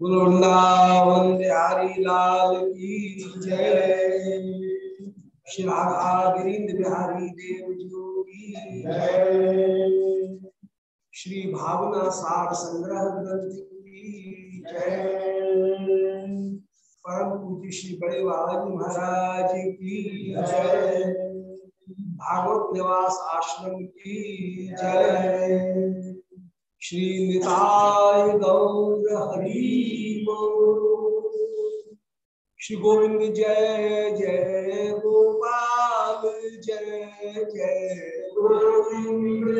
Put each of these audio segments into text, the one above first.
वृंदावन बिहारी लाल की जय श्री बिहारी देव जी की जय श्री भावना सार संग्रह ग्रंथ की जय परम पूज्य श्री बड़े जी महाराज की जय भागवत निवास आश्रम की जय श्री निताय गौर हरि श्री गोविंद जय जय। गोपाल जय जय गोविंद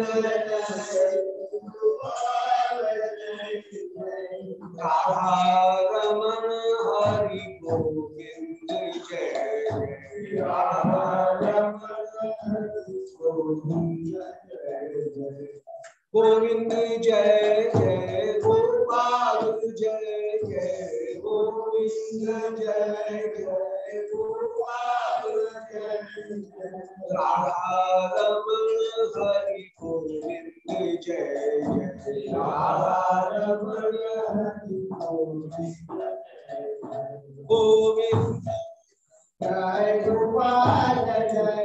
राधा रमन हरि गोविंद जय जय। राधा गोविंद जय जय गोपाल जय जय गोविंद जय जय गोपाल जय। राधा रमन हरि गोविंद जय जय। राधा रमन हरि गोविंद गोविंद जय गोपाल जय।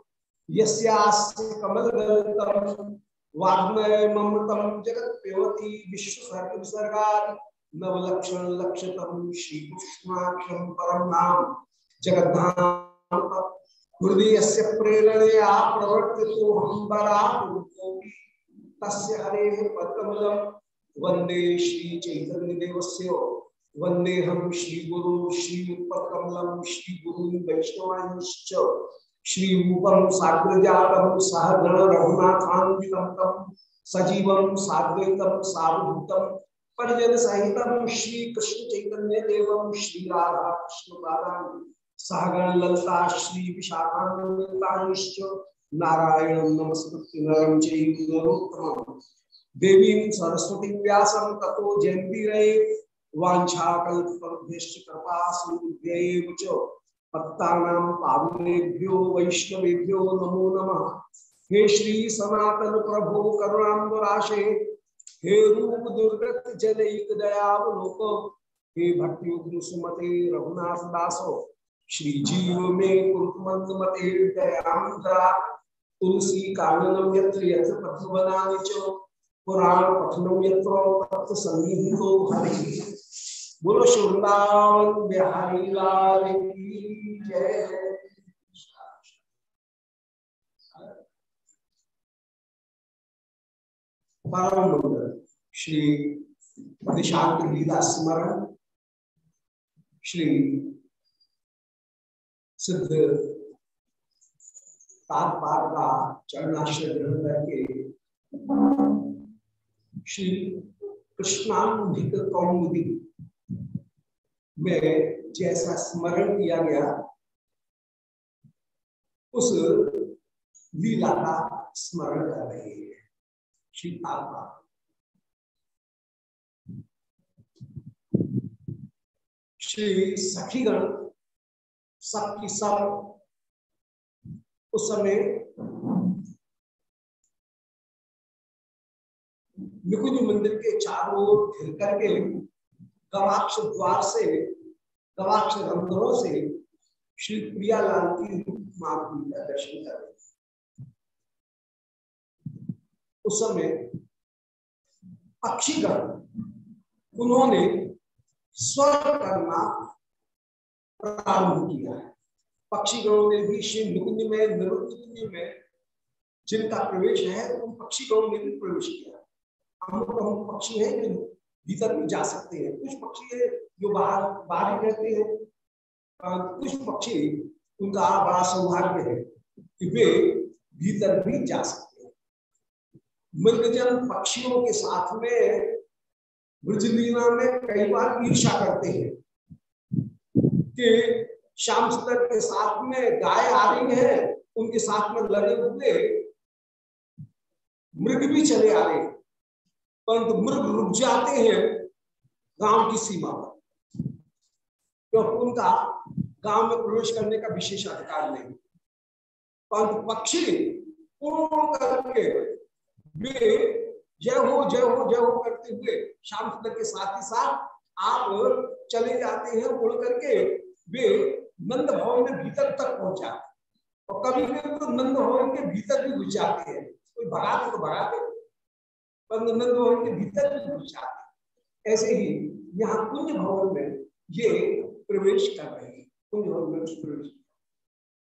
ममृतम जगत पेवती विश्व सर्ग नवलक्षण लक्षतम श्री कृष्णाक्षम परम नाम जगद्धाम हृदय से प्रेरणया प्रवर्तितो हम तस्य हरे पद्मलम वंदे श्री चैतन्य देवस्य वंदे हम श्री गुरु श्री पद्मलम श्री गुरु वैष्णवांश्च। श्री रूपम साग्रजातम सह गण रघुनाथान्वितम सजीवम साद्वैतम सावधूतम परिजन सहितम श्री कृष्ण चैतन्य श्री राधा कृष्ण सहगण ललता श्री नारायण नमस्कृत्य नरम चैव देवी सरस्वती व्यासम ततो जयंती वाछाकल्पेश कृपा सिंधु पत्तानाम पावनेभ्यो, वैष्णवेभ्यो नमो नमः। हे श्री सनातन प्रभो करुणाबराशे हे रूप दुर्गत जनक दयावलोक, हे भक्ति सुमते रघुनाथ दासो, श्री जीव में कुरुमंद मते दयांतरा तुलसी काननम यत्र यत्र पद्मवनानि च, पुराण पठनम यत्र संगीतो हरि। बोलो वृंदावन बिहारी लाल की जय। परम श्री दिशांत लीला स्मरण, श्री सिद्ध बार का चरणाश्रय ग्रहण करके, श्री कृष्णानुधिक कौमुदी में जैसा स्मरण किया गया, उस लीला का स्मरण कर रहे हैं श्री तालबा श्री सखीगण सब की सब उस समय निकुंज मंदिर के चारों ओर घिर करके गवाक्ष द्वार से, गवाक्ष रंध्रों से श्री प्रियालाल की माधुरी का दर्शन कर रहे उस समय पक्षीगण उन्होंने स्वर करना प्रारंभ किया है। पक्षीगणों ने भी श्री निकुंज में निरुद्ध में जिनका प्रवेश है, उन पक्षीगणों ने भी प्रवेश किया। हम प्रमुख पक्षी है जो भीतर भी जा सकते हैं। कुछ पक्षी है जो बाहर बाहर ही रहते हैं। कुछ पक्षी उनका बड़ा सौभाग्य है कि वे भीतर भी जा सकते हैं। मृगजन पक्षियों के साथ में ब्रजलीला में कई बार ईर्षा करते हैं कि श्याम सुंदर के साथ में गाय आ रही है, उनके साथ में लगे हुए मृग भी चले आ रहे हैं। परंतु मृग रुक जाते हैं गाँव की सीमा पर। क्योंकि उनका गाँव में प्रवेश करने का विशेष अधिकार नहीं। परंतु पक्षी करके वे जय हो जय हो जय हो करते हुए श्याम सुंदर के साथ ही साथ आप चले जाते हैं, उड़ करके वे नंद भवन में भीतर तक पहुँच और कभी कभी तो नंद भवन के भीतर भी घुस जाते हैं। कोई भगाते तो भगाते नंद भवन के भीतर भी ऐसे ही यहाँ कुंज भवन में ये प्रवेश कर रहे हैं। कुंज भवन में प्रवेश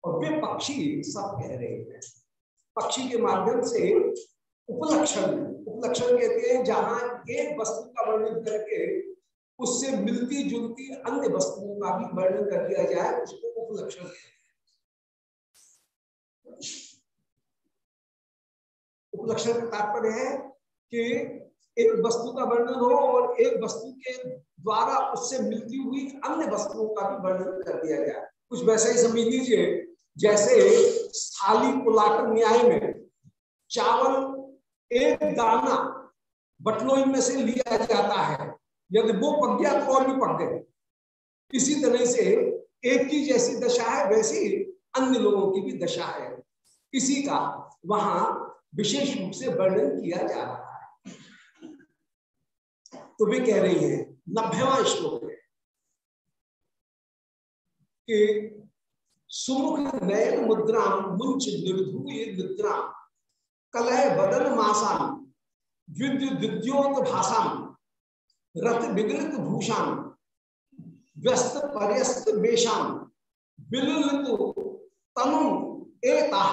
और वे पक्षी सब कह रहे हैं। पक्षी के माध्यम से उपलक्षण उपलक्षण कहते हैं, जहाँ एक वस्तु का वर्णन करके उससे मिलती जुलती अन्य वस्तुओं का भी वर्णन कर दिया जाए, उसको उपलक्षण उपलक्षण का तात्पर्य है कि एक वस्तु का वर्णन हो और एक वस्तु के द्वारा उससे मिलती हुई अन्य वस्तुओं का भी वर्णन कर दिया जाए कुछ वैसे ही समझ लीजिए, जैसे थाली कुलाकर न्याय में चावल एक दाना बटलोई में से लिया जाता है, यदि वो पक गया तो और भी पक गए। इसी तरह से एक की जैसी दशा है, वैसी अन्य लोगों की भी दशा है। इसी का वहाँ विशेष रूप से वर्णन किया जा रहा है। तो वे कह रही हैं नब्बेवा श्लोक है। कि सुमुख नयन मुद्रा मुंच निर्धूय निद्रा कलय बदन मासान विद्युत भाषाम रथ विगलित भूषाम व्यस्त पर्यस्त वेशाम बिललित तनु एता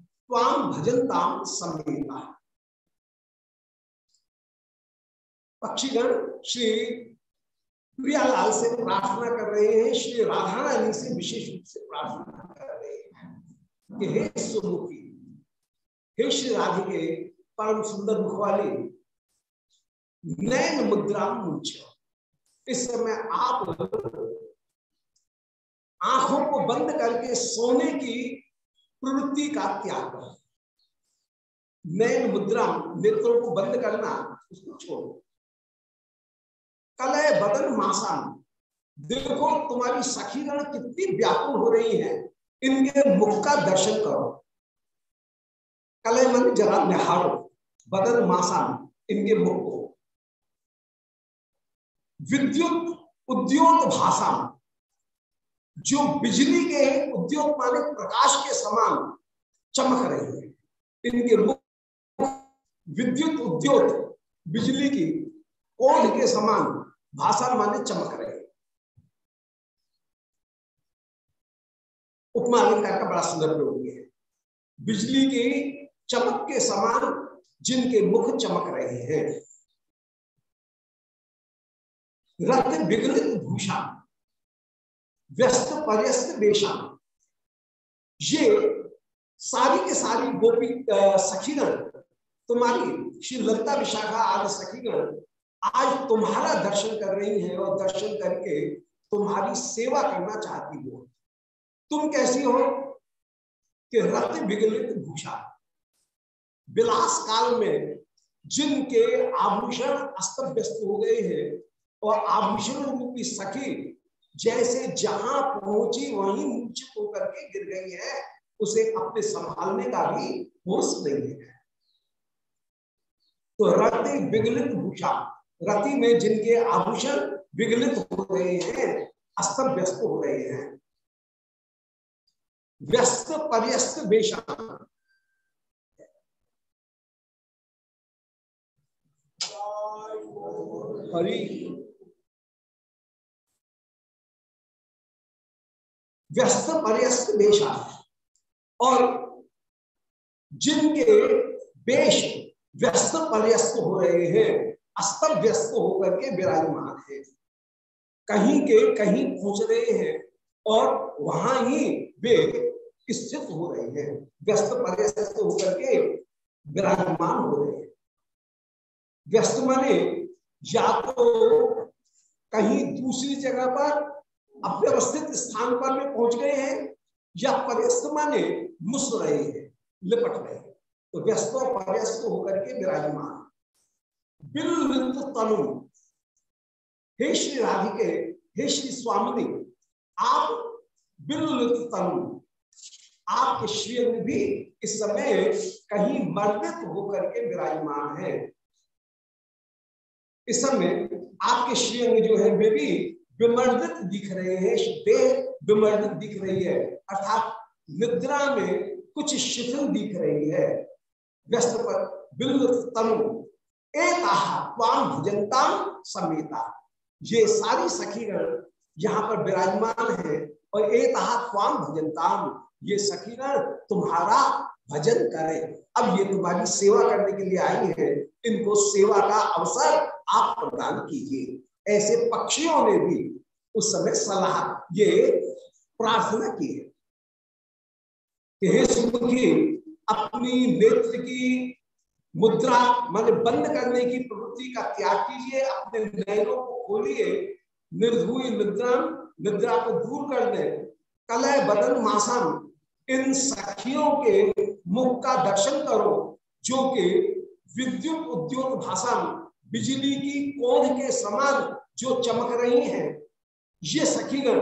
त्वाम भजनताम समेता। पक्षीगण श्री प्रियालाल से प्रार्थना कर रहे हैं, श्री राधा रानी से विशेष रूप से प्रार्थना कर रहे हैं कि हे सुमुखी, हे श्री राधिके, परम सुंदर मुख वाली नैन मुद्रा मुच इस समय आप आँखों को बंद करके सोने की प्रवृत्ति का त्याग करें। नैन मुद्रा नेत्रों को बंद करना, उसको छोड़ो। कलय बदन मासान। देखो, तुम्हारी सखीगण कितनी व्याकुल हो रही है। इनके मुख का दर्शन करो। कलय मन जरा निहारो। बदन मासान इनके मुख को। विद्युत उद्योग भाषा जो बिजली के उद्योग माने प्रकाश के समान चमक रही है। इनके मुख विद्युत उद्योग बिजली की ओढ़ के समान भाषा माने चमक रहे उपमा अलंकार का बड़ा सुंदर प्रयोग है। बिजली की चमक के समान जिनके मुख चमक रहे हैं। रथ विगलित भूषा, व्यस्त पर्यस्त वेशा। ये सारी के सारी गोपी सखीगण, तुम्हारी श्री ललिता विशाखा आदि सखीगण आज तुम्हारा दर्शन कर रही है और दर्शन करके तुम्हारी सेवा करना चाहती हो। तुम कैसी हो? कि रथ विगलित भूषा। विलास काल में जिनके आभूषण अस्त व्यस्त हो गए हैं और आभूषण रूपी सखी जैसे जहाँ पहुँची वहीं मूर्छित होकर के गिर गई है, उसे अपने संभालने का भी होश नहीं है। तो रति विगलित भूषा। रति में जिनके आभूषण विगलित हो रहे हैं अस्त व्यस्त हो रहे हैं। व्यस्त पर्यस्त वेशा व्यस्त पर्यस्त वेशा और जिनके वेश व्यस्त पर्यस्त हो रहे हैं अस्त व्यस्त होकर के विराजमान है। कहीं के कहीं पहुँच रहे हैं और वहाँ ही वे स्थित हो रहे हैं। व्यस्त परिस्थित होकर के विराजमान हो रहे हैं। व्यस्त माने या तो कहीं दूसरी जगह पर अव्यवस्थित स्थान पर में पहुँच गए हैं या पर्यस्त माने मुस रहे हैं, लिपट रहे हैं। तो व्यस्त और पर्यस्त होकर के विराजमान तनु हे श्री राधिके, हे श्री स्वामी आप बिल तनु आपके श्रीअंग भी इस समय कहीं मर्दित होकर के विराजमान है। इस समय आपके श्रीअंग जो है, वे भी विमर्दित दिख रहे हैं, देह विमर्दित दिख रही है। अर्थात निद्रा में कुछ शिथिल दिख रही है। व्यस्त पर बिल्व तनु एकाम भजनता समेता। ये सारी सखीगण यहाँ पर विराजमान है और एक स्वाम भजनताम ये सखीगण तुम्हारा भजन करे। अब ये तुम्हारी सेवा करने के लिए आई है, इनको सेवा का अवसर आप प्रदान कीजिए। ऐसे पक्षियों ने भी उस समय सलाह, ये प्रार्थना की है। कि हे सुमुखी, अपनी नेत्र की मुद्रा मान बंद करने की प्रवृत्ति का त्याग कीजिए, अपने नयनों को खोलिए, निर्धुई निद्रा निद्रा को दूर कर दे। कलय बदन मासम इन सखियों के मुख का दर्शन करो, जो कि विद्युत उद्योग भाषा बिजली की कोध के समान जो चमक रही हैं। ये सखीगण,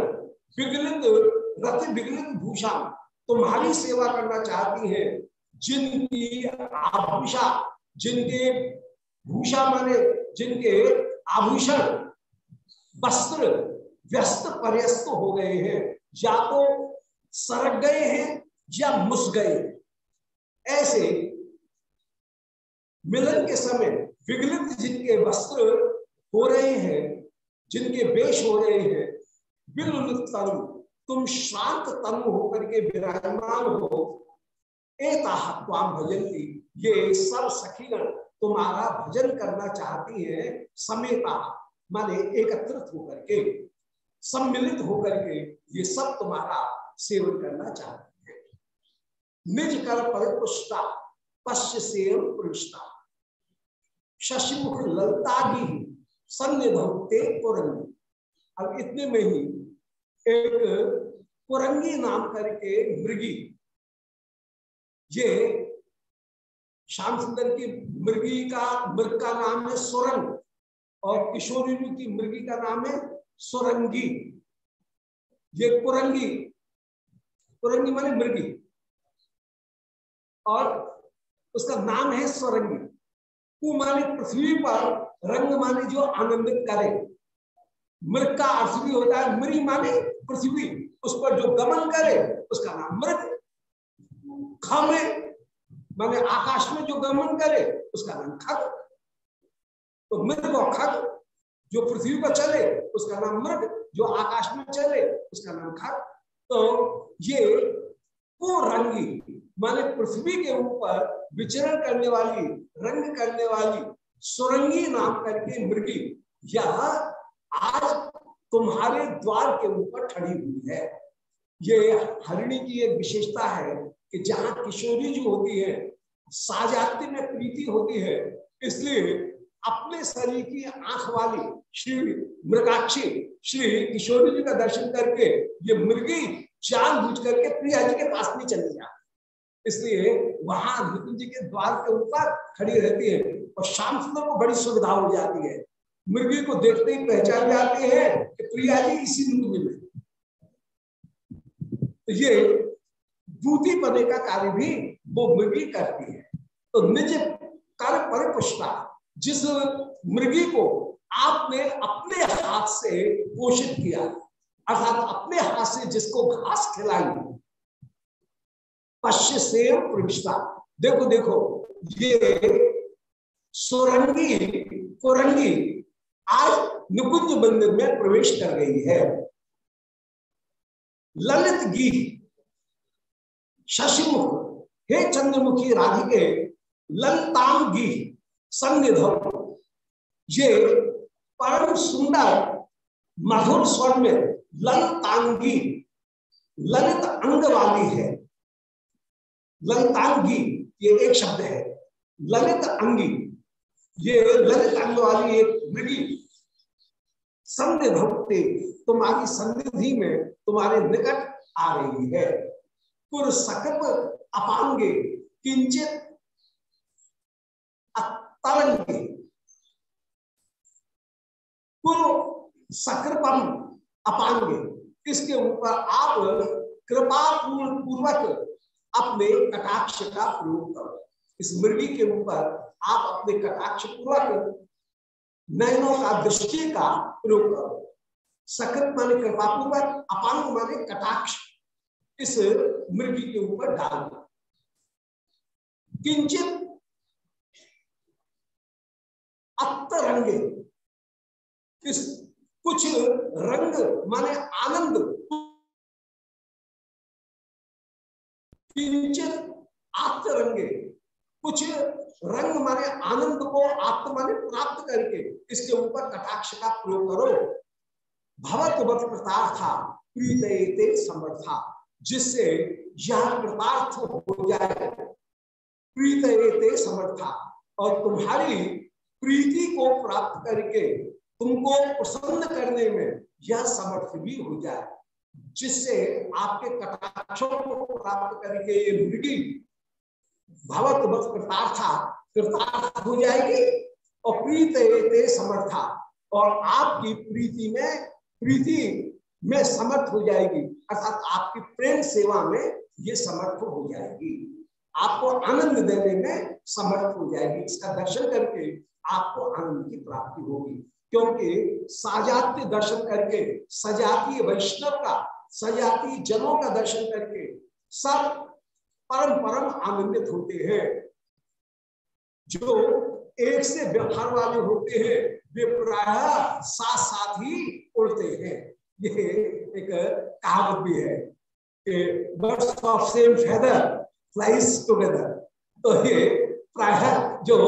विगलित रथ, विगलित भूषा, तुम्हारी सेवा करना चाहती हैं। जिनकी आभूषा, जिनके भूषा माने, जिनके आभूषण वस्त्र व्यस्त पर्यस्त हो गए हैं, या तो सरक गए हैं या मुस गए ऐसे मिलन के समय विगलित जिनके वस्त्र हो रहे हैं, जिनके वेश हो रहे हैं बिल्कुल तनु, तुम शांत तनु होकर के विराजमान हो भजनती। ये सब सखीगण तुम्हारा भजन करना चाहती है समेता माने एकत्रित होकर के, सम्मिलित होकर के ये सब तुम्हारा सेवन करना चाहती है। निज कर परिपुष्टा, पश्य सेव प्रविष्टा। शशिमुख ललता भी सन्निधते कुरंगी अब इतने में ही एक कुरंगी नाम करके मृगी ये श्याम सुंदर की मृगी का, मृग का नाम है सुरंग और किशोरी की मृगी का नाम है सुरंगी ये कुरंगी कुरंगी माने मृगी, और उसका नाम है सुरंगी कु माने पृथ्वी पर, रंग माने जो आनंदित करे। मृग का अर्थ भी होता है, मृग माने पृथ्वी, उस पर जो गमन करे, उसका नाम मृग। खमे माने आकाश में जो गमन करे, उसका नाम खग। तो मृग और खग, जो पृथ्वी पर चले, उसका नाम मृग, जो आकाश में चले, उसका नाम खग। तो ये को रंगी, माने पृथ्वी के ऊपर विचरण करने वाली, रंग करने वाली सुरंगी नाम करके मृगी, यह आज तुम्हारे द्वार के ऊपर खड़ी हुई है। ये हरिणी की एक विशेषता है कि जहाँ किशोरी जो होती है, साजाती में प्रीति होती है, इसलिए अपने शरीर की आँख वाली श्री मृगाक्षी, श्री किशोरी जी का दर्शन करके ये मृगी जान बुझ करके प्रिया जी के पास नहीं चली जाती इसलिए वहाँ नितिन जी के द्वार के ऊपर खड़ी रहती है और शाम सुंदर को बड़ी सुविधा हो जाती है। मृगी को देखते ही पहचान जाते हैं कि प्रिया जी इसी ऋतु में तो ये दूती बने का कार्य भी वो मृगी करती है। तो निज कर परिपुष्टा, जिस मृगी को आपने अपने हाथ से पोषित किया, अर्थात अपने हाथ से जिसको घास खिलाई, पश्य से प्रविष्टा देखो देखो, ये सुरंगी, कुरंगी आज निकुंज मंदिर में प्रवेश कर गई है। ललित गी शशिमुख, हे चंद्रमुखी राधिके ललतांगी संनिधव ये परम सुंदर, मधुर स्वर में ललतांगी ललित अंग वाली है। ललतांगी ये एक शब्द है। ललित अंगी, ये ललित अंग वाली एक मृगी। संधि भक्ति तुम्हारी सन्निधि में तुम्हारे निकट आ रही है। सकप अपांगे किंचित सकृपम अपांगे इसके ऊपर आप कृपा पूर्ण पूर्वक अपने कटाक्ष का प्रयोग करो इस मृगी के ऊपर आप अपने कटाक्ष पूर्वक नयनों का दृष्टि का प्रयोग करो सकृत माने कृपा पूर्वक अपांग माने कटाक्ष इस मृगी के ऊपर डाल दो। किंचित अतरंगे किस, कुछ रंग माने आनंद। किंचित आत्मरंगे कुछ रंग माने आनंद को आत्मा ने प्राप्त करके इसके ऊपर कटाक्ष का प्रयोग करो। भवत कृतार्था प्रीत समर्था। जिससे यह कृतार्थ हो जाए। प्रीत रेते समर्था, और तुम्हारी प्रीति को प्राप्त करके तुमको प्रसन्न करने में यह समर्थ भी हो जाए, जिससे आपके कटाक्षों को प्राप्त करके ये मृगी बस कृतार्था, कृतार्थ हो जाएगी, और प्रीत रेते समर्था, और आपकी प्रीति में प्रीति में समर्थ हो जाएगी। अर्थात आपकी प्रेम सेवा में ये समर्थ हो जाएगी। आपको आनंद देने में समर्थ हो जाएगी। इसका दर्शन करके आपको आनंद की प्राप्ति होगी। क्योंकि साजात्य दर्शन करके, सजातीय वैष्णव का, सजातीय जनों का दर्शन करके सब परम परम आनंदित होते हैं। जो एक से व्यवहार वाले होते हैं, वे प्राय साथ साथ ही उड़ते हैं। ये एक कहावत भी है कि birds of same feather flies together तो ये प्राय जो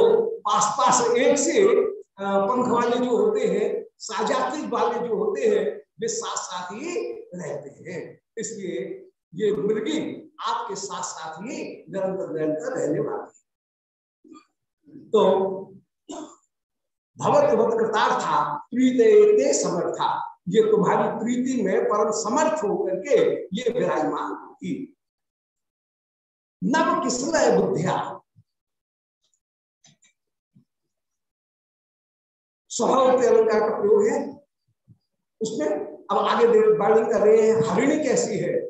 पास पास एक से पंख वाले जो होते हैं साजात्विक वाले जो होते हैं, वे साथ साथ ही रहते हैं। इसलिए ये मुर्गी आपके साथ साथ ही निरंतर निरंतर रहने वाली है। तो भगवत कृतार्था प्रीत समर्था। ये तुम्हारी प्रीति में परम समर्थ होकर के ये विराजमान होगी नव किसलय बुद्धिया? स्वभाव अलंकार का प्रयोग है। उसमें अब आगे वर्णन कर रहे हैं, हरिणी कैसी है?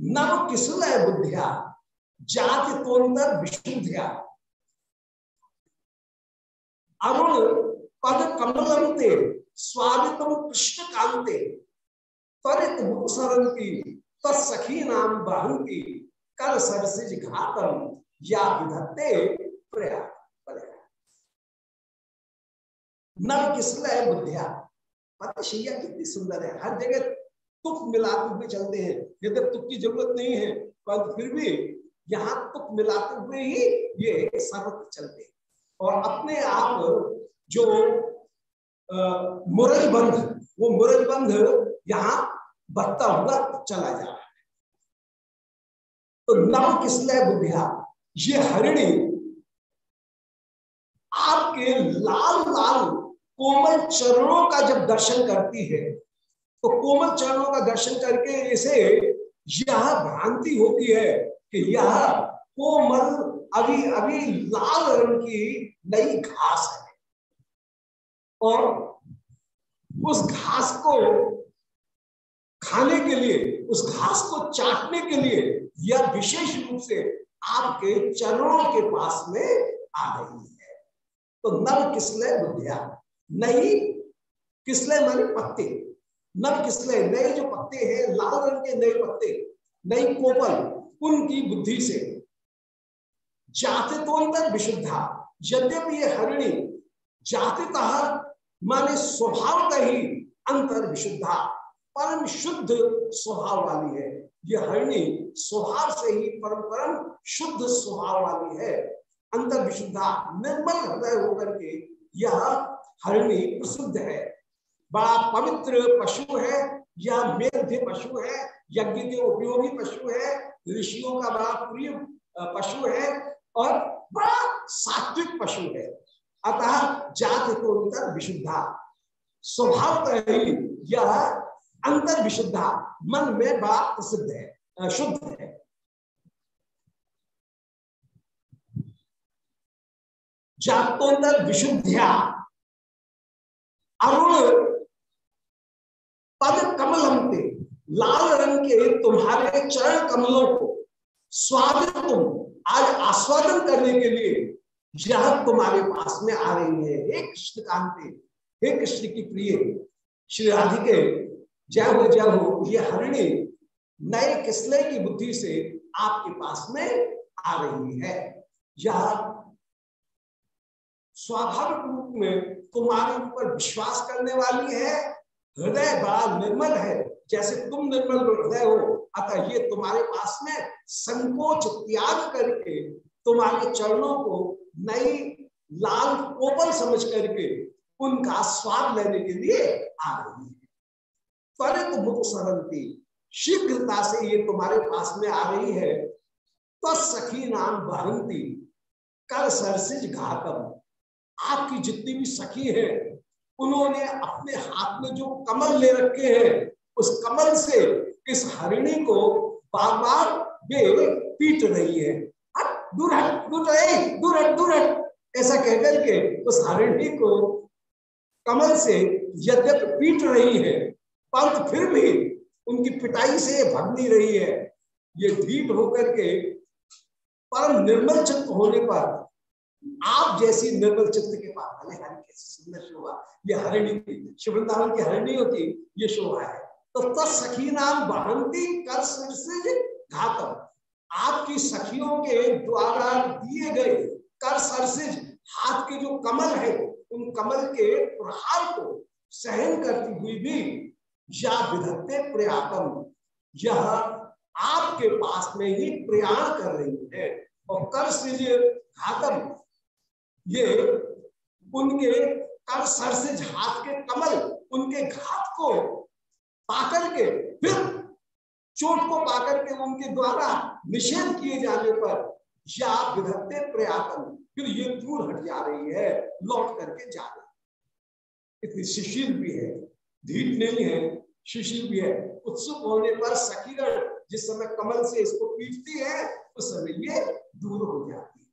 नव किसलय बुद्धिया? जाति तोंतर विशुद्धिया। अरुण पद कमलंते स्वादितम कृष्ण कांते। त्वरित मुसरंती तत्सखी नाम बहंती, कर सरसिज घातम, या विधत्ते प्रया नव किसलय बुद्धिया? पता शैया कितनी सुंदर है। हर जगह तुक मिलाते हुए चलते हैं। यदि तुक की ज़रूरत नहीं है पर फिर भी यहाँ तुक मिलाते हुए ही ये सर्वत्र चलते हैं। और अपने आप जो मुरज बंध, वो मुरज बंध यहाँ बढ़ता हुआ चला जा रहा है। तो नव किसलय बुद्धिया ये हरिणी। आपके लाल लाल कोमल चरणों का जब दर्शन करती है तो कोमल चरणों का दर्शन करके इसे यह भ्रांति होती है कि यह कोमल अभी अभी लाल रंग की नई घास है। और उस घास को खाने के लिए, उस घास को चाटने के लिए यह विशेष रूप से आपके चरणों के पास में आ रही है। तो नव किसले बुद्धिया नई किसले माने? पत्ते। नव किसले नए जो पत्ते हैं, लाल रंग के नए पत्ते, नई कोपल उनकी बुद्धि से। जाति तो अंतर विशुद्धा, यद्यपि ये हरिणी जातितः माने स्वभाव का ही अंतर विशुद्धा, परम शुद्ध स्वभाव वाली है। यह हरिणी स्वभाव से ही परम परम शुद्ध स्वभाव वाली है। अंतर विशुद्धा, निर्मल हृदय होकर के यह हरिणी प्रसिद्ध है। बड़ा पवित्र पशु है, यह मेध्य पशु है, यज्ञ के उपयोगी पशु है, ऋषियों का बड़ा प्रिय पशु है और बड़ा सात्विक पशु है। अतः जात को विशुद्धा। स्वभाव ही यह अंतर विशुद्धा। मन में बड़ा प्रसिद्ध है शुद्ध है। जातोत्तर विशुद्धिया। अरुण पद कमलम के लाल रंग के तुम्हारे चरण कमलों को स्वागत तुम आज आस्वादन करने के लिए यह तुम्हारे पास में आ रही है। हे कृष्ण कांति, हे कृष्ण की प्रिय, श्री राधिके, जय हो जय हो। ये हरिणी नए किसले की बुद्धि से आपके पास में आ रही है। यह स्वाभाविक रूप में तुम्हारे ऊपर विश्वास करने वाली है। हृदय बड़ा निर्मल है। जैसे तुम निर्मल हृदय हो, अतः ये तुम्हारे पास में संकोच त्याग करके तुम्हारे चरणों को नई लाल कोपल समझ करके उनका स्वाद लेने के लिए आ रही है। त्वरित मुख सरलती शीघ्रता से ये तुम्हारे पास में आ रही है। तो सखी नाम बहंती, कर सरसिज घातम। आपकी जितनी भी सखी है, उन्होंने अपने हाथ में जो कमल ले रखे हैं, उस कमल से इस हरिणी को बार बार वे पीट रही है। दूर हट दूर दूर हट दूर हट ऐसा कहकर के उस हरिणी को कमल से यद्यप पीट रही है, परंतु फिर भी उनकी पिटाई से भग नहीं रही है। ये ढीठ होकर के परम निर्मल चित्त होने पर आप जैसी निर्मल चित्त के पास अरे हरि कैसी सुंदर शोभा। ये हरिणी शिव वृंदावन की हरिणी होती, ये शोभा है। तो तत्सखी नाम बहंती कर से घातम। आपकी सखियों के द्वारा दिए गए कर सरसिज, हाथ के जो कमल है, उन कमल के प्रहार को सहन करती हुई भी या विधत्ते प्रयातम यह आपके पास में ही प्रयाण कर रही है। और कर से घातम, ये उनके कर सर से हाथ के कमल, उनके घात को पाकर के फिर चोट को पाकर के उनके द्वारा निषेध किए जाने पर या विधत्ते प्रयातम फिर ये दूर हट जा रही है, लौट करके जा रही इतनी शिशिर भी है, धीट नहीं है, शिशिर भी है। उत्सुक होने पर सखीगढ़ जिस समय कमल से इसको पीटती है, उस समय ये दूर हो जाती है।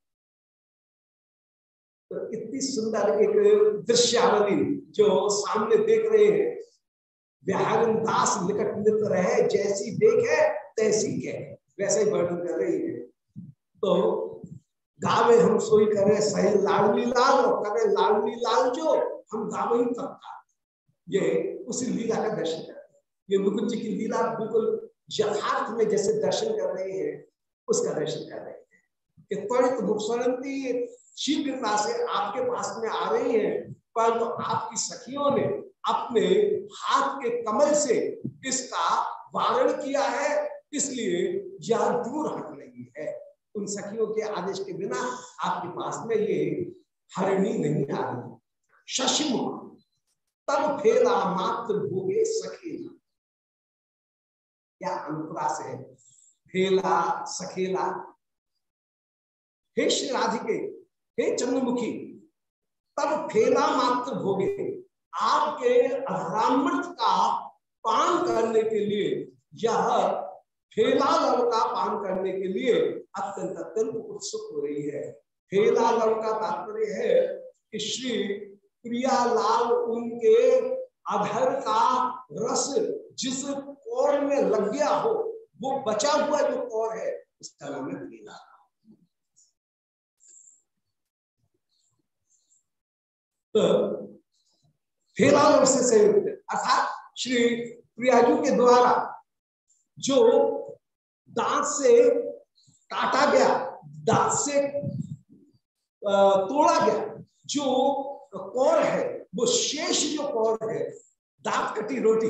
तो इतनी सुंदर एक दृश्यावली जो सामने देख रहे हैं बिहार दास निकट मित्र रहे, जैसी देखे, तैसी कह। वैसे ही वर्णन कर रही है। तो गावे हम सोई करे, सही लाडली लाल करे लाडली लाल जो, हम गावे ही तत्काल ये उसी लीला का दर्शन करते हैं। ये मुकुंद जी की लीला बिल्कुल यथार्थ में जैसे दर्शन कर रहे हैं, उसका दर्शन कर रहे हैं। कि त्वरित मुखसरंती शीघ्रता से आपके पास में आ रही है पर तो आपकी सखियों ने अपने हाथ के कमल से इसका वारण किया है? इसलिए यह दूर हट रही है। उन सखियों के आदेश के बिना आपके पास में ये हरणी नहीं आ रही। शशिमुख, तब फेला मात्र भोगे सखेला। क्या अनुप्रास है? फेला, सखेला। हे श्री राधिके, हे चंद्रमुखी, तब फेला मात्र भोगे आपके अधरामृत का पान करने के लिए, यह फेला लव का पान करने के लिए अत्यंत अत्यंत उत्सुक हो रही है। फेला लव का तात्पर्य है कि श्री प्रियालाल उनके अधर का रस जिस कौर में लग गया हो, वो बचा हुआ जो कौर है, उसका नाम है फेला। तो फेला से संयुक्त अर्थात श्री प्रियाजू के द्वारा जो दांत से काटा गया, दांत से तोड़ा गया, जो कौर है, वो शेष जो कौर है, दांत कटी रोटी,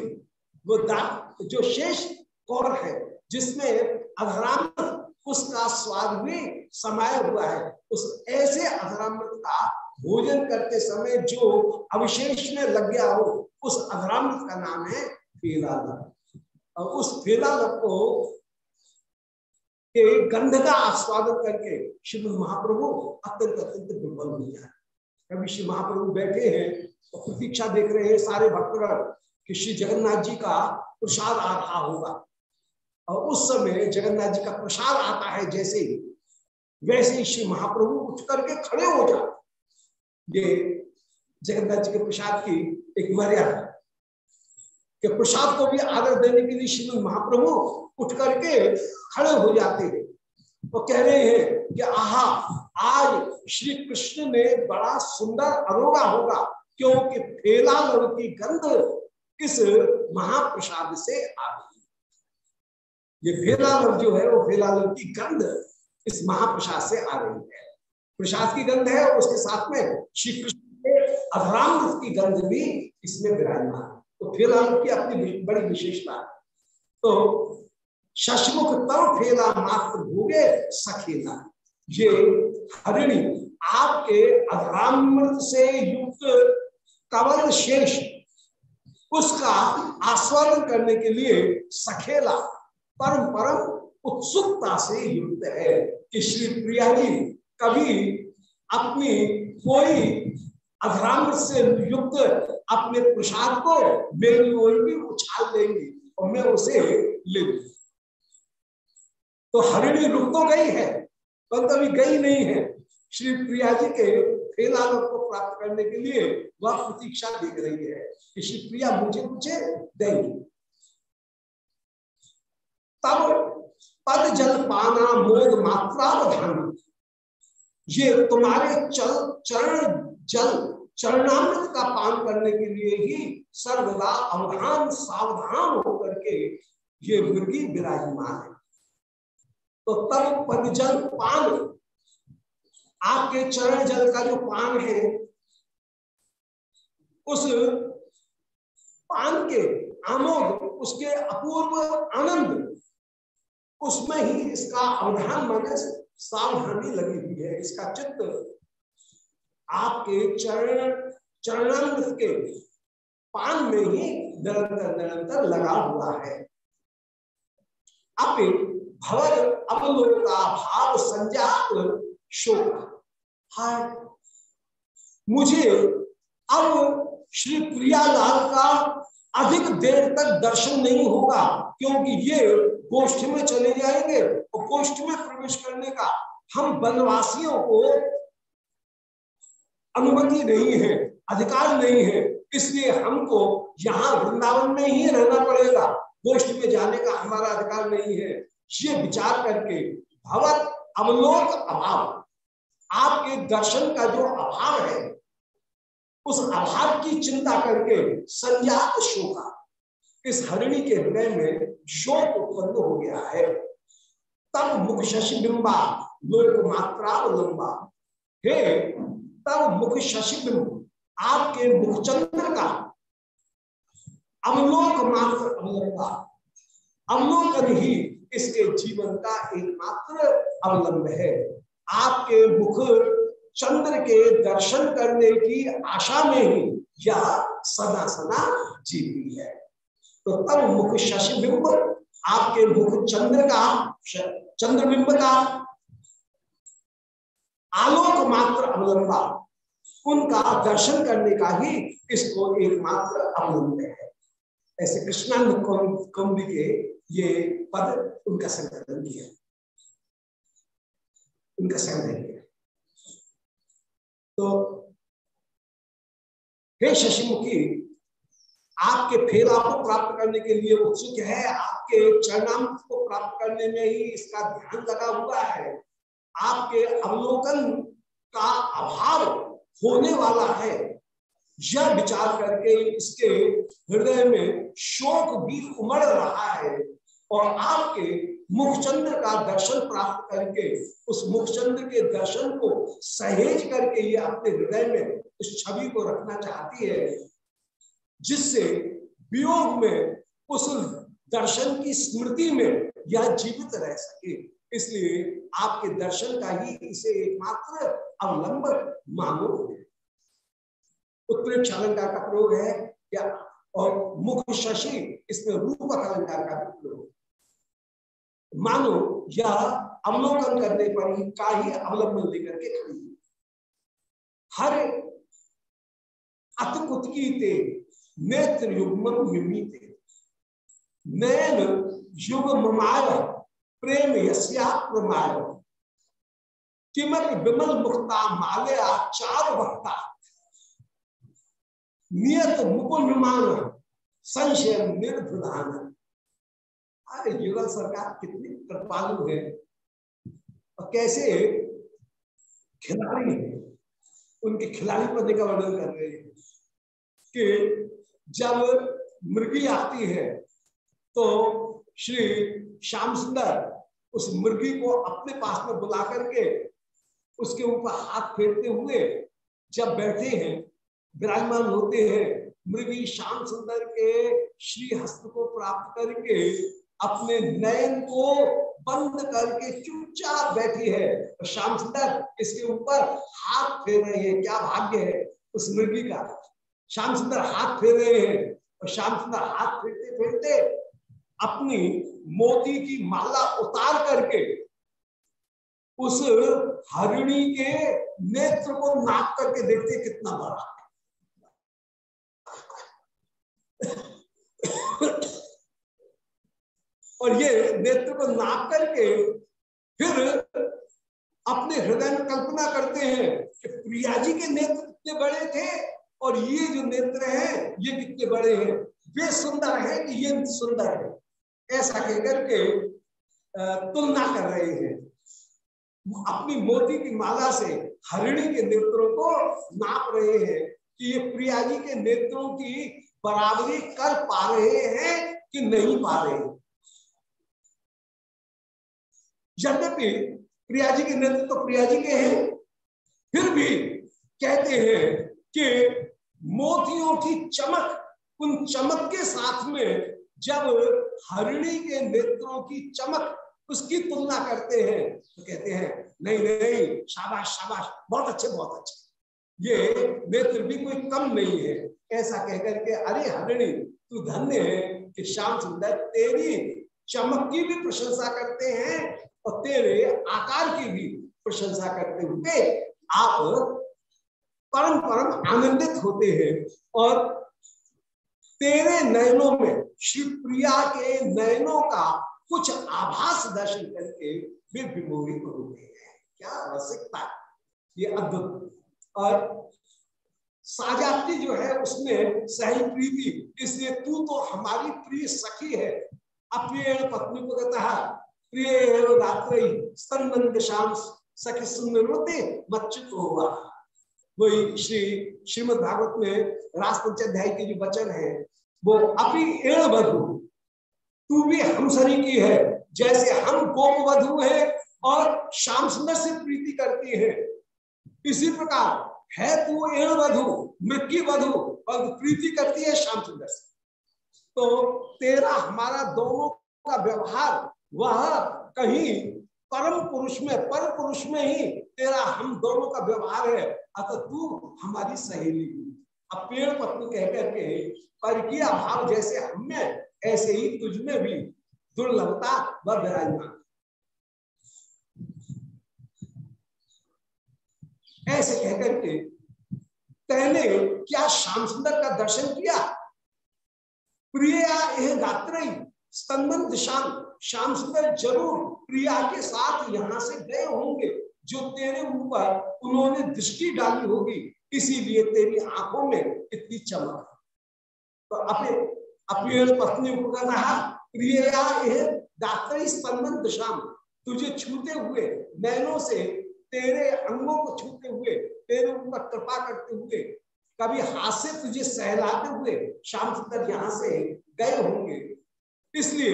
वो दांत जो शेष कौर है, जिसमें अधरामृत, उसका स्वाद भी समाया हुआ है, उस ऐसे अधरामृत का भोजन करते समय जो अविशेष में लग गया हो, उस अधरामृत का नाम है फेला और उस फेला को के गंध का आस्वादन करके श्रीमद महाप्रभु अत्यंत अत्यंत दुर्बल हो जाए कभी श्री महाप्रभु बैठे हैं और प्रतीक्षा देख रहे हैं सारे भक्तगण कि श्री जगन्नाथ जी का प्रसाद आ रहा होगा। और उस समय जगन्नाथ जी का प्रसाद आता है जैसे ही, वैसे ही श्री महाप्रभु उठ करके खड़े हो जाए ये जगन्नाथ जी के प्रसाद की एक मर्यादा है कि प्रसाद को भी आदर देने के लिए श्री महाप्रभु उठ करके खड़े हो जाते हैं। तो कह रहे हैं कि आहा, आज श्री कृष्ण ने बड़ा सुंदर अरोगा होगा, क्योंकि फेला की गंध किस महाप्रसाद से आ रही है। ये फेलालव जो है, वो फेलालव की गंध इस महाप्रसाद से आ रही है। प्रसाद की गंध है और उसके साथ में श्री कृष्ण के अधरामृत की गंध भी इसमें विराजमान तो फेलालव की अपनी बड़ी विशेषता है। तो शशमुख तव फेला मात्र भोगे सखेला। ये हरिणी आपके अधरामृत से युक्त कवल शेष, उसका आस्वादन करने के लिए सखेला परम परम उत्सुकता से युक्त है कि श्री प्रिया जी कभी अपनी कोई अधरामृत से युक्त अपने प्रसाद को मेरी ओर भी उछाल देंगे और मैं उसे ले लूँगी। तो हरिणी रुक तो गई है, पर कभी गई नहीं है। श्री प्रिया जी के फेलालोक को प्राप्त करने के लिए वह प्रतीक्षा देख रही है कि श्री प्रिया मुझे मुझे देंगी। तब पद जल पाना मोद मात्रावधान ये तुम्हारे चल, चरण जल, चरणामृत का पान करने के लिए ही सर्वदा अवधान सावधान होकर के ये मुर्गी विराजमान है। तो तब पद जल पान, आपके चरण जल का जो पान है, उस पान के आमोद, उसके अपूर्व आनंद, उसमें ही इसका अवधान माने सावधानी लगी। इसका चित्त आपके चरण चरणामृत के पान में ही निरंतर निरंतर लगा हुआ है। अब भवर अवलोका भाव संजात शोक। हाय, मुझे अब श्री प्रियालाल का अधिक देर तक दर्शन नहीं होगा, क्योंकि ये गोष्ठ में चले जाएँगे और गोष्ठ में प्रवेश करने का हम वनवासियों को अनुमति नहीं है, अधिकार नहीं है, इसलिए हमको यहाँ वृंदावन में ही रहना पड़ेगा। गोष्ठ में जाने का हमारा अधिकार नहीं है। ये विचार करके भगवत अवलोक अभाव, आपके दर्शन का जो अभाव है, उस अभाव की चिंता करके संजात शोका, इस हरिणी के हृदय में शोक उत्पन्न हो गया है। तब मुख शशि बिंबा लोक मात्रावलंबा हे, तब मुख शशि बिंब आपके मुखचंद्र का। अवलोक मात्र अवलंबा अवलोकन ही इसके जीवन का एकमात्र अवलंब है। आपके मुख चंद्र के दर्शन करने की आशा में ही यह सदा सदा जीवी है। तो तब मुख शशिबिंब आपके मुख चंद्र का चंद्रबिंब का आलोक मात्र अवलंबा उनका दर्शन करने का ही इसको एकमात्र अवलंब है। ऐसे कृष्णानंद कौंदी के ये पद उनका संकलन किया। उनका संग्रह किया। तो हे शशिमुखी, आपके फेरा को प्राप्त करने के लिए उत्सुक है। आपके चरणाम को प्राप्त करने में ही इसका ध्यान लगा हुआ है। आपके अवलोकन का अभाव होने वाला है। यह विचार करके इसके हृदय में शोक भी उमड़ रहा है और आपके मुखचंद्र का दर्शन प्राप्त करके, उस मुखचंद्र के दर्शन को सहेज करके ये अपने हृदय में उस छवि को रखना चाहती है, जिससे वियोग में, उस दर्शन की स्मृति में यह जीवित रह सके। इसलिए आपके दर्शन का ही इसे एकमात्र अवलंब मानो। उत्प्रेक्ष अलंकार का प्रयोग है, या, और मुख शशि, इसमें रूप अलंकार का भी प्रयोग मानो, यह अवलोकन करने पर ही का ही अवलंबन लेकर के खड़ी हर अतकुतकी नेत्र युग्म नैन युग प्रेम प्रमाय। किमल विमल मुक्ता मालया चार वक्ता। नियत मुकुल विमान संशय निर्धान अरे युगल सरकार कितनी कृपालु है। और कैसे खिलाड़ी है। उनके खिलाड़ी पद का वर्णन कर रहे हैं कि जब मृगी आती है तो श्री श्याम सुंदर उस मुर्गी को अपने पास में बुला करके उसके ऊपर हाथ फेरते हुए जब बैठे हैं, विराजमान होते हैं मृगी श्याम सुंदर के श्री हस्त को प्राप्त करके अपने नयन को बंद करके चुपचाप बैठी है। और श्याम सुंदर इसके ऊपर हाथ फेर रहे हैं। क्या भाग्य है उस मृगी का। श्याम सुंदर हाथ फेर रहे हैं। और श्याम सुंदर हाथ फेरते फेरते अपनी मोती की माला उतार करके उस हरिणी के नेत्र को नाप करके देखते कितना बड़ा और ये नेत्र को नाप करके फिर अपने हृदय में कल्पना करते हैं कि प्रिया जी के नेत्र कितने बड़े थे और ये जो नेत्र हैं, ये कितने बड़े हैं। वे सुंदर है कि ये सुंदर है। ऐसा कहकर के तुलना कर रहे हैं। अपनी मोती की माला से हरिणी के नेत्रों को नाप रहे हैं कि ये प्रिया जी के नेत्रों की बराबरी कर पा रहे हैं कि नहीं पा रहे यद्यपि प्रिया जी के नेत्र तो प्रिया जी के हैं, फिर भी कहते हैं कि मोतियों की चमक, उन चमक के साथ में जब हरिणी के नेत्रों की चमक उसकी तुलना करते हैं तो कहते हैं, नहीं नहीं शाबाश शाबाश, बहुत अच्छे बहुत अच्छे। ये नेत्र भी कोई कम नहीं है। ऐसा कहकर के, अरे हरिणी, तू धन्य है कि श्याम सुंदर तेरी चमक की भी प्रशंसा करते हैं और तेरे आकार की भी प्रशंसा करते हुए आप परम परम आनंदित होते हैं और तेरे नयनों में श्री प्रिया के नयनों का कुछ आभास दर्शन करके वे विमोहित हो गए हैं। क्या रसिकता ये अद्भुत। और साजाती जो है, उसमें सही प्रीति। इसलिए तू तो हमारी प्रिय सखी है। अप्रिय पत्नी को कहता है, प्रिय रात्रि सखी सुंदर रोते मच्युत हुआ वही श्री श्रीमद भागवत में रास पंचाध्याय के जो वचन है, वो अपनी एण वधु। तू भी हम सरी की है, जैसे हम गोप वधु है और श्याम सुंदर से प्रीति करती है। इसी प्रकार है तू एण वधु मृत्यु वधु और प्रीति करती है श्याम सुंदर से। तो तेरा हमारा दोनों का व्यवहार, वह कहीं परम पुरुष में, परम पुरुष में ही तेरा हम दोनों का व्यवहार है। अतः तू हमारी सहेली हुई अब पेड़ पत्नी कह करके पर किया भाव जैसे हमें ऐसे ही तुझ में भी दुर्लभता व विराजमान। ऐसे कहकर के पहले क्या श्याम सुंदर का दर्शन किया? प्रिया यह गात्री स्तंभन दिशान, श्याम सुंदर ज़रूर प्रिया के साथ यहाँ से गए होंगे, जो तेरे ऊपर उन्होंने दृष्टि डाली होगी इसीलिए तेरी आँखों में इतनी चमक तो अपने, अपनी पत्नी को कहा प्रिया गात्री स्पंदन तुझे छूते हुए नैनों से तेरे अंगों को छूते हुए, तेरे ऊपर कृपा करते हुए, कभी हाथ से तुझे सहलाते हुए श्याम सुंदर यहाँ से गए होंगे। इसलिए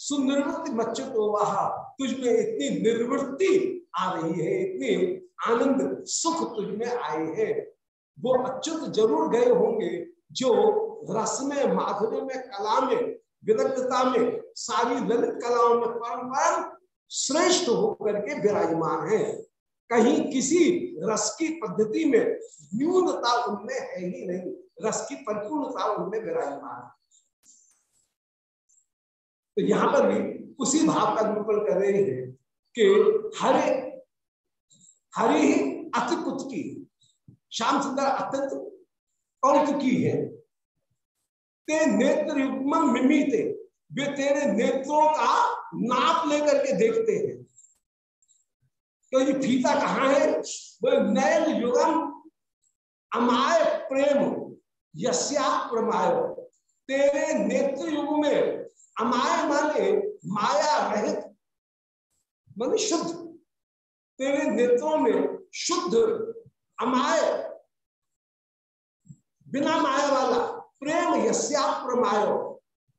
सुनिर्वृत्ति मच्छ तो वहा तुझ में इतनी निर्वृत्ति आ रही है, इतनी आनंद, सुख तुझ में आए हैं। वो अच्युत ज़रूर गए होंगे जो रस में माधुर्य में, कला में, विदग्धता में, सारी ललित कलाओं में परम श्रेष्ठ होकर के विराजमान है। कहीं किसी रस की पद्धति में न्यूनता उनमें है ही नहीं, रस की परिपूर्णता उनमें विराजमान है। तो यहाँ पर भी उसी भाव का निरूपण कर रहे हैं कि हरे हरे अति कुछ की श्याम सुंदर अत्यंत कौत की है। ते नेत्र मिमीते, वे तेरे नेत्रों का नाप लेकर के देखते हैं। तो ये फीता कहाँ है? वो नयन युगम अमाय प्रेम, यस्या प्रमाय। तेरे नेत्र युग में अमाय माने माया रहित मान शुद्ध तेरे नेत्रों में शुद्ध अमाय, बिना माया वाला, प्रेम यस्या प्रमाय।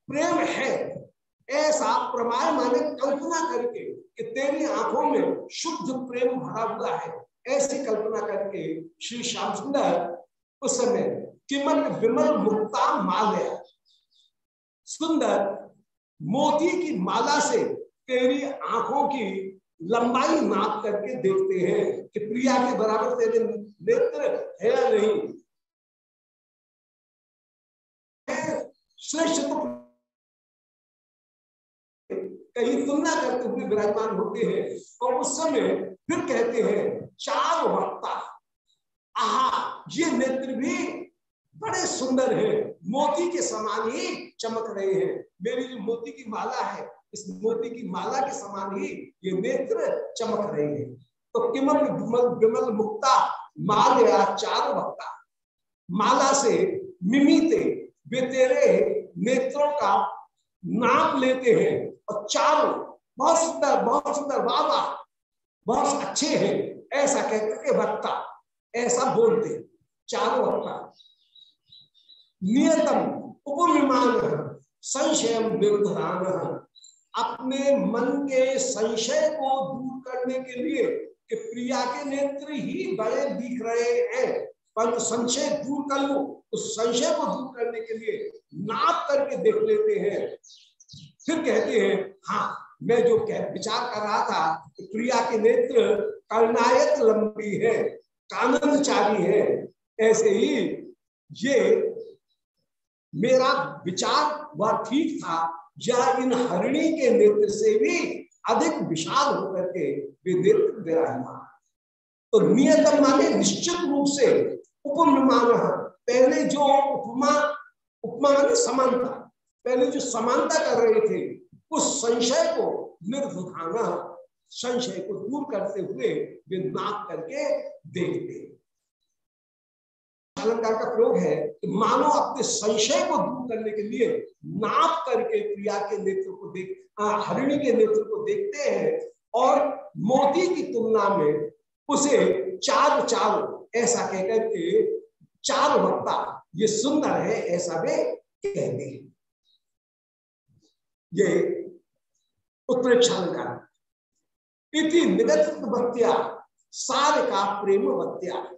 प्रेम है, ऐसा प्रमाय माने कल्पना करके कि तेरी आँखों में शुद्ध प्रेम भरा हुआ है। ऐसी कल्पना करके श्री श्याम सुंदर उस समय किमल विमल मुक्ता मालया सुंदर, मोती की माला से तेरी आँखों की लंबाई नाप करके देखते हैं कि प्रिया के बराबर तेरे नेत्र है या नहीं। कहीं तुलना करते हुए विराजमान होते हैं और उस समय फिर कहते हैं, चार वक्ता, आहा, ये नेत्र भी बड़े सुंदर है, मोती के समान ही चमक रहे हैं। मेरी जो मोती की माला है मोती की माला के समान ही ये नेत्र चमक रहे हैं। तो किमल विमल विमल मुक्ता, माल या चार वक्ता माला से मिमीते, वे तेरे नेत्रों का नाम लेते हैं और चारों बहुत सुंदर बहुत सुंदर बाबा बहुत अच्छे हैं, ऐसा कहकर के वक्ता ऐसा बोलते चारों वक्ता नियतम उपविमान संशय निर्धान अपने मन के संशय को दूर करने के लिए कि प्रिया के नेत्र ही बड़े दिख रहे हैं। पर संशय दूर कर लो। उस संशय को दूर करने के लिए नाप करके देख लेते हैं। फिर कहते हैं हाँ मैं जो कह, विचार कर रहा था प्रिया के नेत्र कर्णायत लंबी है, काननचारी है। ऐसे ही ये मेरा विचार वह ठीक था। या इन हरिणी के नेत्र से भी अधिक विशाल होकर के वे नेत्र विराजमान। तो नियतम माने निश्चित रूप से उपमान पहले जो उपमा उपमा माने समानता। पहले जो समानता कर रहे थे, उस संशय को निर्धाना संशय को दूर करते हुए वे नाप करके देखते। अलंकार का प्रयोग है कि मानो अपने संशय को दूर करने के लिए नाप करके प्रिया के नेत्र को देख हरिणी के नेत्र को देखते हैं और मोती की तुलना में उसे चार चार, ऐसा कहकर के चार वक्ता, ये सुंदर है, ऐसा वे कहते हैं। ये उत्प्रेक्षालंकार। इति निगत भक्तिया सार का प्रेम भक्तिया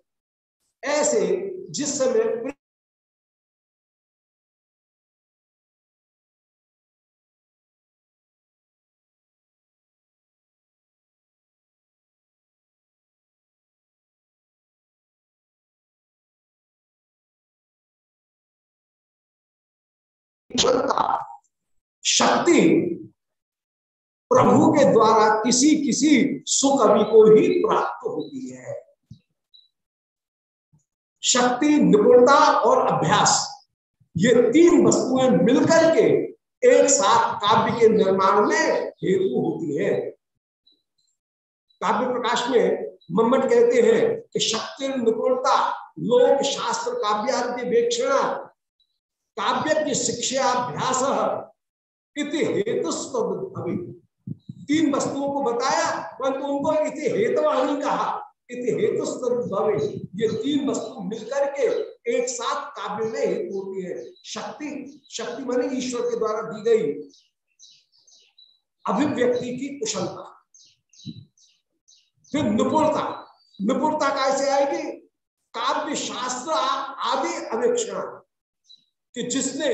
ऐसे जिस समय शक्ति प्रभु के द्वारा किसी किसी सुकवि को ही प्राप्त होती है। शक्ति, निपुणता और अभ्यास, ये तीन वस्तुएँ मिलकर के एक साथ काव्य के निर्माण में हेतु होती है। काव्य प्रकाश में मम्मट कहते हैं कि शक्ति, निपुणता लोक शास्त्र काव्याद्य वेक्षणा काव्य की शिक्षाभ्यास इति हेतु तीन वस्तुओं को बताया, परंतु उनको इति हेतु कहा। हेतु ये तीन वस्तु मिलकर के एक साथ काव्य में हेतु होती है। शक्ति शक्ति मानी ईश्वर के द्वारा दी गई अभिव्यक्ति की कुशलता। फिर निपुणता निपुणता कैसे आएगी? काव्य शास्त्र आदि अवेक्षण कि जिसने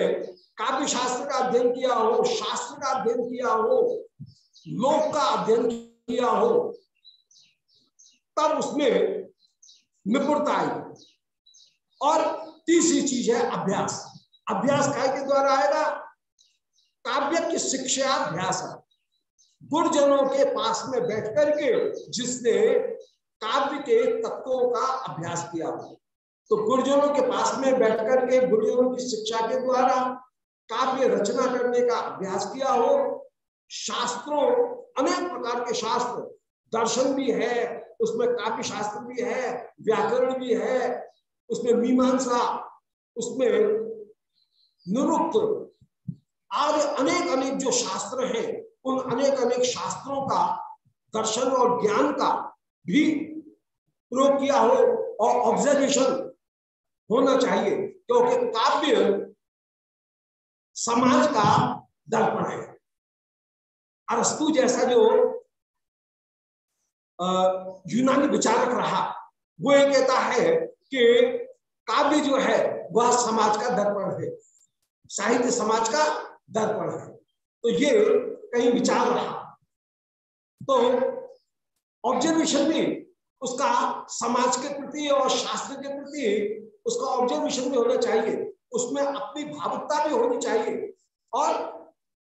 काव्य शास्त्र का अध्ययन किया हो, शास्त्र का अध्ययन किया हो, लोक का अध्ययन किया हो तब उसमें निपुणता आई। और तीसरी चीज़ है अभ्यास। अभ्यास काय के द्वारा आएगा? काव्य की शिक्षा अभ्यास। गुरजनों के पास में बैठ करके जिसने काव्य के तत्वों का अभ्यास किया। हो तो गुरुजनों के पास में बैठ करके गुरुजनों की शिक्षा के द्वारा काव्य रचना करने का अभ्यास किया हो। शास्त्रों, अनेक प्रकार के शास्त्र, दर्शन भी है उसमें काव्य शास्त्र भी है, व्याकरण भी है, उसमें मीमांसा, उसमें निरुक्त आदि अनेक अनेक जो शास्त्र हैं, उन अनेक अनेक शास्त्रों का दर्शन और ज्ञान का भी प्रयोग किया हो और ऑब्जर्वेशन होना चाहिए, क्योंकि काव्य समाज का दर्पण है। अरस्तु जैसा जो यूनानी विचारक रहा। वो ये कहता है कि काव्य जो है, वह समाज का दर्पण है। साहित्य समाज का दर्पण है। तो ये कहीं विचार रहा। तो ऑब्जर्वेशन भी उसका समाज के प्रति और शास्त्र के प्रति उसका ऑब्जर्वेशन भी होना चाहिए। उसमें अपनी भावुकता भी होनी चाहिए। और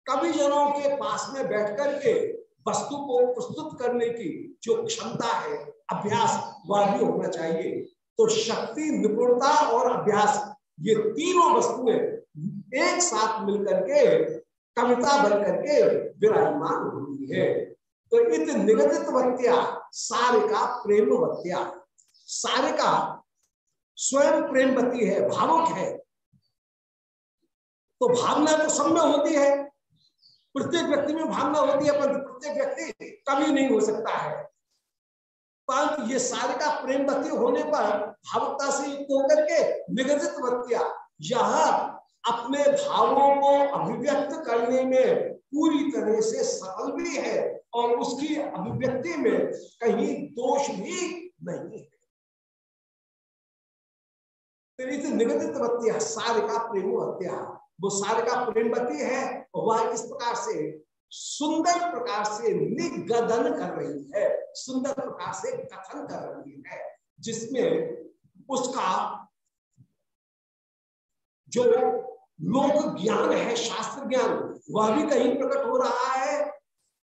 कवि जनों के पास में बैठ करके वस्तु को प्रस्तुत करने की जो क्षमता है, अभ्यास वह भी होना चाहिए। तो शक्ति, निपुणता और अभ्यास, ये तीनों वस्तुएँ एक साथ मिलकर के कविता बन करके विराजमान होती है। तो इत निगदित वत्या सारे का प्रेम वत्या सारे का स्वयं प्रेमवती है, भावुक है। तो भावना तो सब में होती है प्रत्येक व्यक्ति में भावना होती है पर प्रत्येक व्यक्ति कभी नहीं हो सकता है। परंतु ये सारे का प्रेमवती होने पर भावुकता से युक्त होकर के निगदित वत्या यह अपने भावों को अभिव्यक्त करने में पूरी तरह से सफल भी है और उसकी अभिव्यक्ति में कहीं दोष भी नहीं है। निगदित वत्या सारे का प्रेम हत्या वो सारे का प्रेमवती है वह इस प्रकार से सुंदर प्रकार से निगदन कर रही है, सुंदर प्रकार से कथन कर रही है, जिसमें उसका जो लोक ज्ञान है, शास्त्र ज्ञान, वह भी कहीं प्रकट हो रहा है,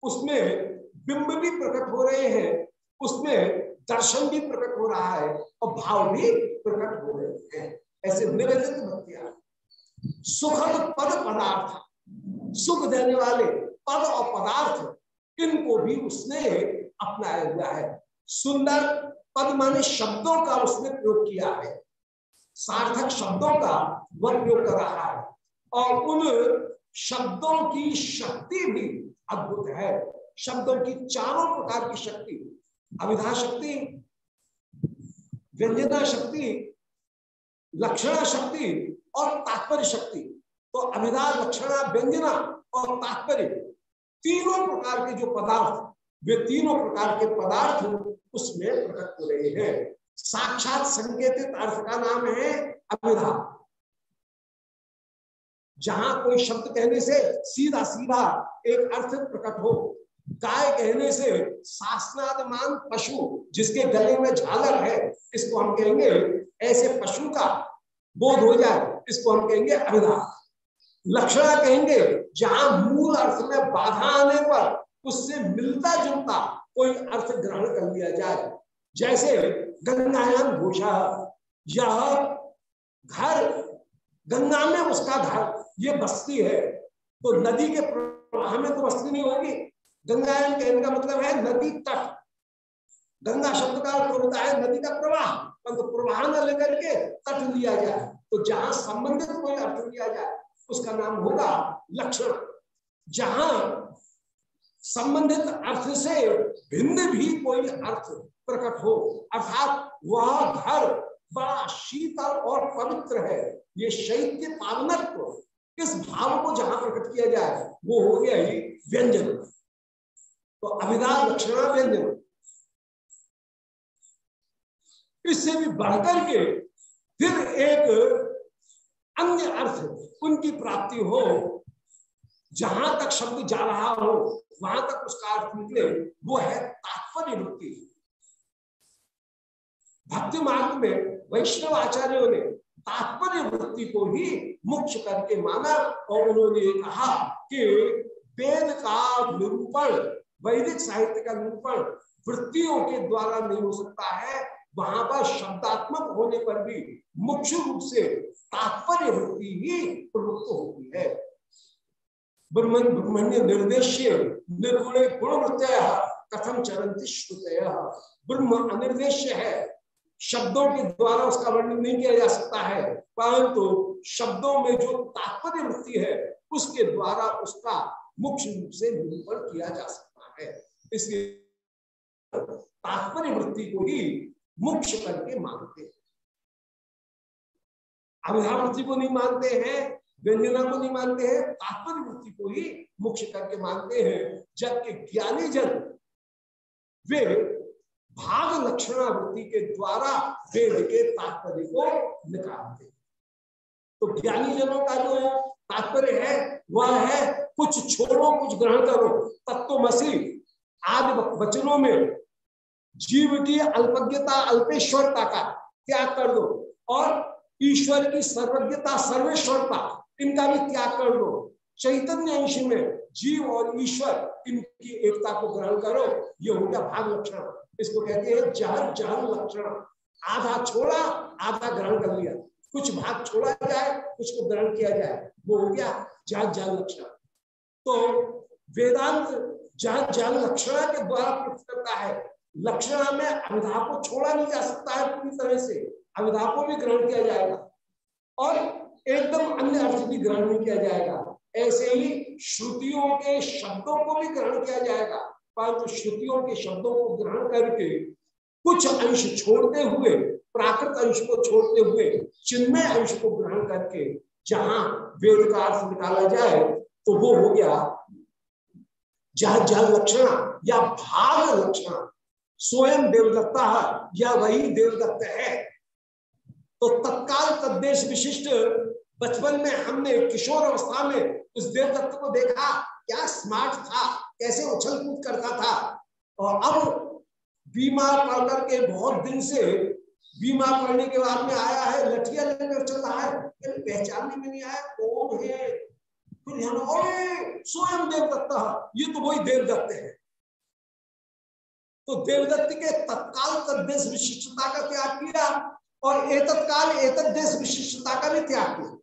उसमें बिंब भी प्रकट हो रहे हैं, उसमें दर्शन भी प्रकट हो रहा है और भाव भी प्रकट हो रहे हैं। ऐसे निरंजित भक्तियाँ सुखद पद पदार्थ। सुख देने वाले पद और पदार्थ इनको भी उसने अपनाया हुआ है। सुंदर पद माने शब्दों का उसने प्रयोग किया है। सार्थक शब्दों का वह प्रयोग कर रहा है। और उन शब्दों की शक्ति भी अद्भुत है। शब्दों की चारों प्रकार की शक्ति। अविधा शक्ति, व्यंजना शक्ति, लक्षणा शक्ति और तात्पर्य शक्ति। तो अभिधा लक्षणा, व्यंजना और तात्पर्य तीनों प्रकार के जो पदार्थ, वे तीनों प्रकार के पदार्थ उसमें प्रकट हो रहे हैं। साक्षात संकेतित अर्थ का नाम है अभिधा जहाँ कोई शब्द कहने से सीधा सीधा एक अर्थ प्रकट हो, गाय कहने से शासनादमान पशु जिसके गले में झालर है, इसको हम कहेंगे ऐसे पशु का बोध हो जाए। इसको हम कहेंगे? अभिधा लक्षणा कहेंगे, जहाँ मूल अर्थ में बाधा आने पर उससे मिलता जुलता कोई अर्थ ग्रहण कर लिया जाए। जैसे गंगायान घोषा, यह घर, गंगा में उसका घर, ये बस्ती है तो नदी के प्रवाह में तो बस्ती नहीं होगी। गंगायन कहने का मतलब है नदी तट। गंगा शब्द का अर्थ होता है नदी का प्रवाह, परंतु तो प्रवाह न लेकर के तट लिया जाए। तो जहाँ संबंधित कोई अर्थ किया जाए, उसका नाम होगा लक्षण। जहाँ संबंधित अर्थ से भिन्न भी कोई अर्थ प्रकट हो, अर्थात वह घर बड़ा शीतल और पवित्र है, ये शैत्य पावनत्व इस भाव को जहाँ प्रकट किया जाए, वो हो गया ही व्यंजन। तो अभिधा लक्षणा व्यंजन इससे भी बढ़कर के फिर एक अन्य अर्थ उनकी प्राप्ति हो, जहाँ तक शब्द जा रहा हो, वहाँ तक उसका अर्थ निकले, वो है तात्पर्य वृत्ति भक्ति मार्ग में वैष्णव आचार्यों ने तात्पर्य वृत्ति को ही मुख्य करके माना और उन्होंने कहा कि वेद का निरूपण, वैदिक साहित्य का निरूपण वृत्तियों के द्वारा नहीं हो सकता है। वहाँ पर शब्दात्मक होने पर भी मुख्य रूप से तात्पर्य वृत्ति ही प्रवृत्त होती है। ब्रह्मण ब्रह्मण्य निर्देश्य निर्गुण गुण कथम चरंती श्रुतय। ब्रह्म अनिर्देश्य है। शब्दों के द्वारा उसका वर्णन नहीं किया जा सकता है, परंतु तो शब्दों में जो तात्पर्य वृत्ति है, उसके द्वारा उसका मुख्य रूप से निरूपण किया जा सकता है। इसलिए तात्पर्य वृत्ति को ही मुख्य करके मानते हैं। अभिधावृत्ति को नहीं मानते हैं, व्यंजना को नहीं मानते हैं तात्पर्य वृत्ति को ही मुख्य करके मानते हैं। जबकि ज्ञानी जन, वे भाग लक्षणावृत्ति के द्वारा वेद के तात्पर्य को निकालते तो ज्ञानी जनों का जो तात्पर्य है, वह है कुछ छोड़ो, कुछ ग्रहण करो। तत्वमसी आदि वचनों में जीव की अल्पज्ञता, अल्पेश्वरता का त्याग कर दो। और ईश्वर की सर्वज्ञता, सर्वेश्वरता, इनका भी त्याग कर दो। चैतन्य अंश में जीव और ईश्वर इनकी एकता को ग्रहण करो। ये हो गया भाग लक्षण। इसको कहते हैं जहर जहर लक्षण। आधा छोड़ा, आधा ग्रहण कर लिया। कुछ भाग छोड़ा जाए, कुछ को ग्रहण किया जाए। वो हो गया जहर जहर लक्षण। तो वेदांत जहर जहर लक्षण के द्वारा करता है। लक्षणा में अविधा को छोड़ा नहीं जा सकता है पूरी तरह से। अविधा को भी ग्रहण किया जाएगा। और एकदम अन्य अर्थ भी ग्रहण नहीं किया जाएगा। ऐसे ही श्रुतियों के शब्दों को भी ग्रहण किया जाएगा। परंतु श्रुतियों के शब्दों को ग्रहण करके कुछ अंश छोड़ते हुए, प्राकृत अंश को छोड़ते हुए, चिन्मय अंश को ग्रहण करके जहाँ वेद का अर्थ निकाला जाए तो वो हो गया जहाँ जहाँ लक्षण या भाग लक्षण। स्वयं देवदत्ता या वही देवदत्त है। तो तत्काल तद्देश विशिष्ट बचपन में हमने किशोर अवस्था में उस देवदत्त को देखा, क्या स्मार्ट था, कैसे उछल कूद करता था। और अब बीमार पड़ करके बहुत दिन से बीमार पड़ने के बाद में आया है, लठिया लेकर चल रहा है पहचानने में नहीं आया, कौन है? फिर स्वयं देवदत्त ये तो वही देवदत्त है। तो देवदत्त के तत्काल तद्देश विशिष्टता का त्याग किया और एक तत्काल एक देश विशिष्टता का भी त्याग किया।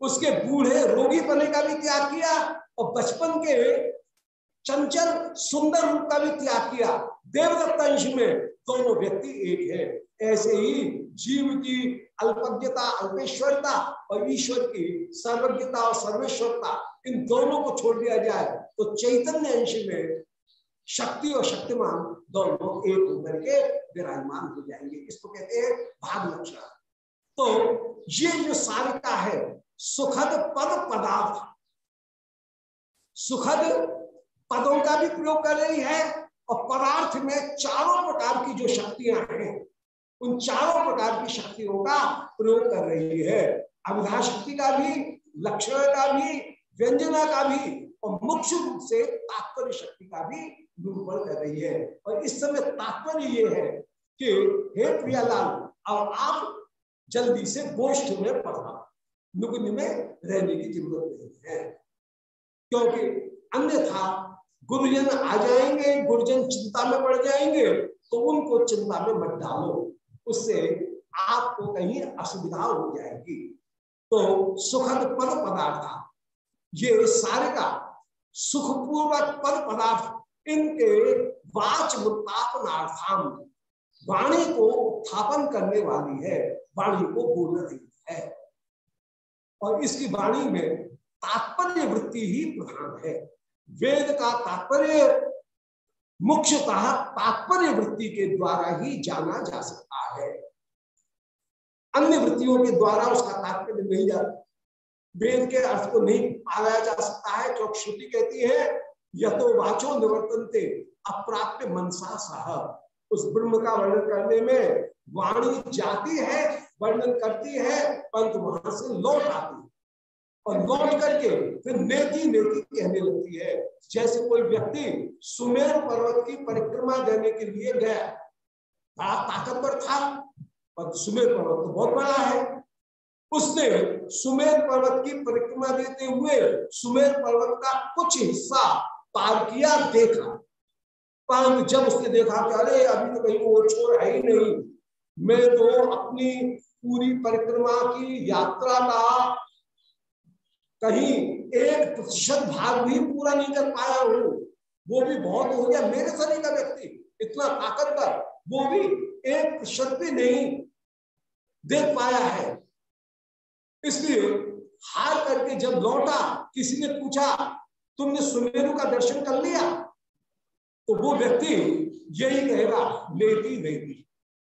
उसके बूढ़े रोगी पने का भी त्याग किया और बचपन के चंचल सुंदर रूप का भी त्याग किया। देवदत्त अंश में दोनों व्यक्ति एक है। ऐसे ही जीव की अल्पज्ञता, अल्पेश्वरता और ईश्वर की सर्वज्ञता और सर्वेश्वरता, इन दोनों को छोड़ दिया जाए तो चैतन्य अंश में शक्ति और शक्तिमान दोनों एक होकर के विराजमान हो जाएँगे। इसको कहते हैं भाग लक्षण तो ये जो सारिका है, सुखद पद पदार्थ, सुखद पदों का भी प्रयोग कर रही है और पदार्थ में चारों प्रकार की जो शक्तियाँ हैं, उन चारों प्रकार की शक्तियों का प्रयोग कर रही है। अविधा शक्ति का भी, लक्षण का भी, व्यंजना का भी और मुख्य रूप से तात्पर्य शक्ति का भी निरूपण कर रही है। और इस समय तात्पर्य ये है कि, हे प्रियालाल और आप जल्दी से गोष्ठ में पढ़ा नुकुंज में रहने की ज़रूरत नहीं है। क्योंकि अन्यथा गुरुजन आ जाएँगे, गुरुजन चिंता में पड़ जाएँगे तो उनको चिंता में मत डालो। उससे आपको कहीं असुविधा हो जाएगी। तो सुखद पद पदार्थ, ये सारे का सुखपूर्वक पद पदार्थ इनके वाच उत्थापनार्थाम वाणी को उत्थापन करने वाली है, वाणी को बोल रही है। और इसकी वाणी में तात्पर्य वृत्ति ही प्रधान है। वेद का तात्पर्य मुख्यतः तात्पर्य वृत्ति के द्वारा ही जाना जा सकता है। अन्य वृत्तियों के द्वारा उसका तात्पर्य नहीं जाता वेद के अर्थ को नहीं पाया जा सकता है, क्योंकि श्रुति कहती है यथो वाचो निवर्तनते, अप्राप्य मनसा सह। उस ब्रह्म का वर्णन करने में वाणी जाती है, वर्णन करती है परंतु वहाँ से लौट आती है। और लौट करके फिर नेति नेति कहने लगती है, जैसे कोई व्यक्ति सुमेर पर्वत की परिक्रमा देने के लिए गया, बड़ा ताकतवर था, पर सुमेर पर्वत तो बहुत बड़ा है। उसने सुमेर पर्वत की परिक्रमा देते हुए सुमेर पर्वत का कुछ हिस्सा पार किया देखा। परंतु जब उसने देखा कि अरे, अभी तो कहीं वो छोर है ही नहीं। मैं तो अपनी पूरी परिक्रमा की यात्रा का कहीं एक प्रतिशत भाग भी पूरा नहीं कर पाया हूँ। वो भी बहुत हो गया मेरे शरीर का व्यक्ति। इतना ताकतवर वो भी एक प्रतिशत भी नहीं देख पाया है। इसलिए हार करके जब लौटा, किसी ने पूछा तुमने सुमेरु का दर्शन कर लिया? तो वो व्यक्ति यही कहेगा, लेती नहीं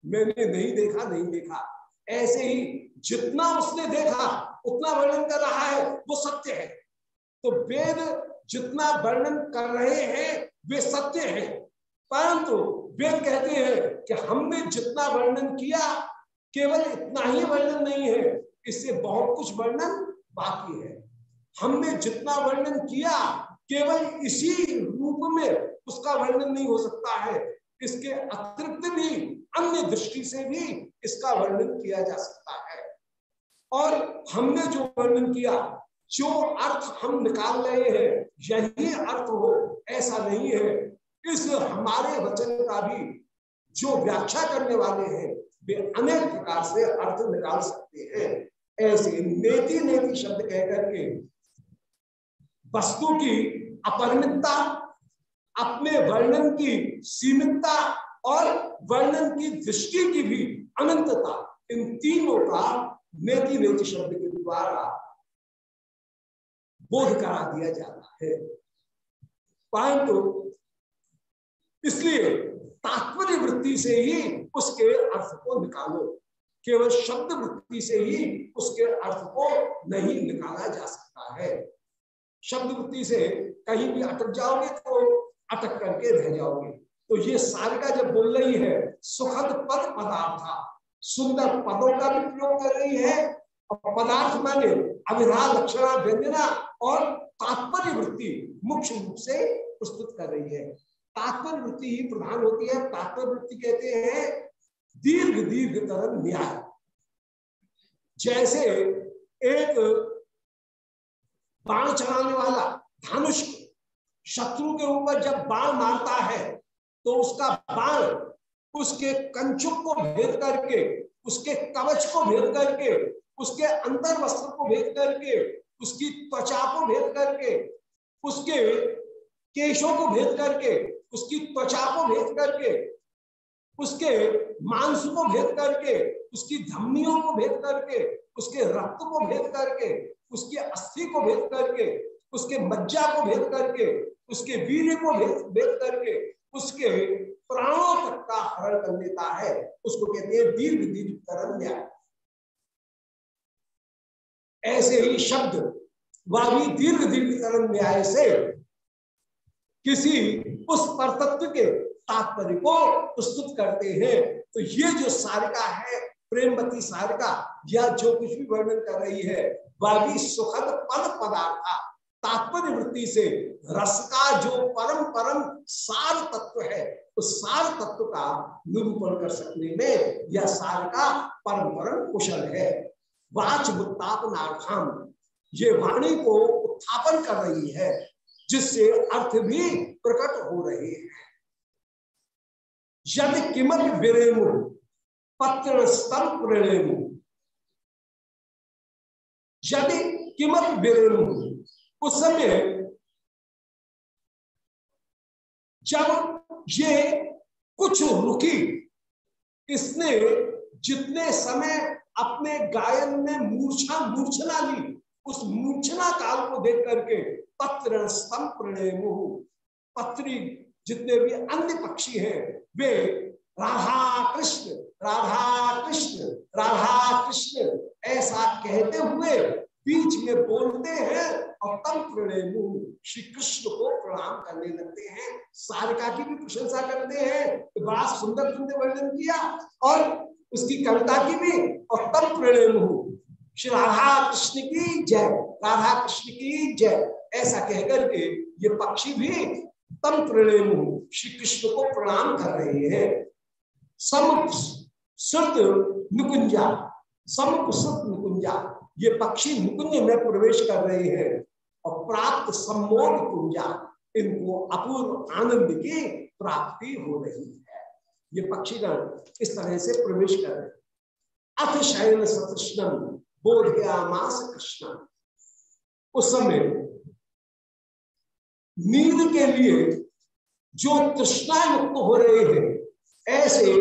मैंने नहीं देखा नहीं देखा। ऐसे ही जितना उसने देखा, उतना वर्णन कर रहा है, वो सत्य है। तो वेद जितना वर्णन कर रहे हैं, वे सत्य है। परंतु वेद कहते हैं कि हमने जितना वर्णन किया, केवल इतना ही वर्णन नहीं है, इससे बहुत कुछ वर्णन बाकी है। हमने जितना वर्णन किया, केवल इसी रूप में उसका वर्णन नहीं हो सकता है। इसके अतिरिक्त भी, अन्य दृष्टि से भी इसका वर्णन किया जा सकता है। और हमने जो वर्णन किया, जो अर्थ हम निकाल रहे हैं, यही अर्थ हो, ऐसा नहीं है। इस हमारे वचन का भी जो व्याख्या करने वाले हैं, वे अनेक प्रकार से अर्थ निकाल सकते हैं। ऐसे नेति नेति शब्द कह करके वस्तु की अपरिमितता, अपने वर्णन की सीमितता और वर्णन की दृष्टि की भी अनंतता, इन तीनों का नेति नेति शब्द के द्वारा बोध करा दिया जाता है। परंतु इसलिए तात्पर्य वृत्ति से ही उसके अर्थ को निकालो। केवल शब्द वृत्ति से ही उसके अर्थ को नहीं निकाला जा सकता है। शब्द वृत्ति से कहीं भी अटक जाओगे तो अटक करके रह जाओगे। तो ये सारिका जब बोल रही है, सुखद पद पदार्थ, सुंदर पदों का भी प्रयोग कर रही है, और पदार्थ माने अभिधा लक्षणा व्यंजना और तात्पर्य वृत्ति मुख्य रूप से प्रस्तुत कर रही है। तात्पर्य वृत्ति ही प्रधान होती है। तात्पर्य वृत्ति कहते हैं, दीर्घ दीर्घ तरह न्याय। जैसे एक बाण चलाने वाला धनुष शत्रु के ऊपर जब बाण मारता है तो उसका बाण उसके कंचुक को भेद करके, उसके कवच को भेद करके, उसके अंतर वस्त्र को भेद करके, उसकी त्वचा को भेद करके, उसके केशों को भेद करके, उसकी त्वचा को भेद करके, उसके मांस को भेद करके उसकी धमनियों को भेद करके, उसके रक्त को भेद करके, उसके अस्थि को भेद करके, उसके मज्जा को भेद करके, उसके वीर को भेद भेद करके, उसके प्राणों तक का हरण कर लेता है। उसको कहते हैं दीर्घ दीर्घ तरल न्याय ऐसे ही शब्द भी दीर्घ दीर्घ तरल न्याय से किसी उस परतत्व के तात्पर्य को प्रस्तुत करते हैं। तो ये जो सारिका है प्रेमवती सारिका, या जो कुछ भी वर्णन कर रही है, वह भी सुखद पद पदार्थ तात्पर्य वृत्ति से। रस का जो परम परम सार तत्व है, उस सार तत्व का निरूपण कर सकने में यह सार का परम परम कुशल है। वाच उत्तापनार्थम ये वाणी को उत्थापन कर रही है, जिससे अर्थ भी प्रकट हो रहे हैं। यदि किमत विरेमु पत्र स्तम प्रणेमु यदि किमत विरेमु उस समय जब ये कुछ रुकी, इसने जितने समय अपने गायन में मूर्छा मूर्छना ली, उस मूर्छना काल को देख करके पत्र स्तंभ प्रणय संप्रणेमु पत्री जितने भी अन्य पक्षी हैं, वे राधा कृष्ण राधा कृष्ण राधा कृष्ण, ऐसा कहते हुए बीच में बोलते हैं और तम प्रणेमु श्री कृष्ण को प्रणाम करने लगते हैं। सारिका की भी प्रशंसा करते हैं तो बड़ा सुंदर तुमने वर्णन किया और उसकी कविता की भी और तम प्रणेमु श्री राधा कृष्ण की जय, राधा कृष्ण की जय, ऐसा कहकर के ये पक्षी भी तम प्रणेमु श्री कृष्ण को प्रणाम कर रहे हैं। समुद्र नुकुंजा समुद्र नुकुंजा। ये पक्षी नुकुंज में प्रवेश कर रहे हैं और प्राप्त सम्मोद कुंजा इनको अपूर्व आनंद की प्राप्ति हो रही है। ये पक्षीगण इस तरह से प्रवेश कर रहे अथ शयन सतृष्णम बोध गया मास कृष्ण उस समय नींद के लिए जो तृष्णा युक्त हो रहे हैं ऐसे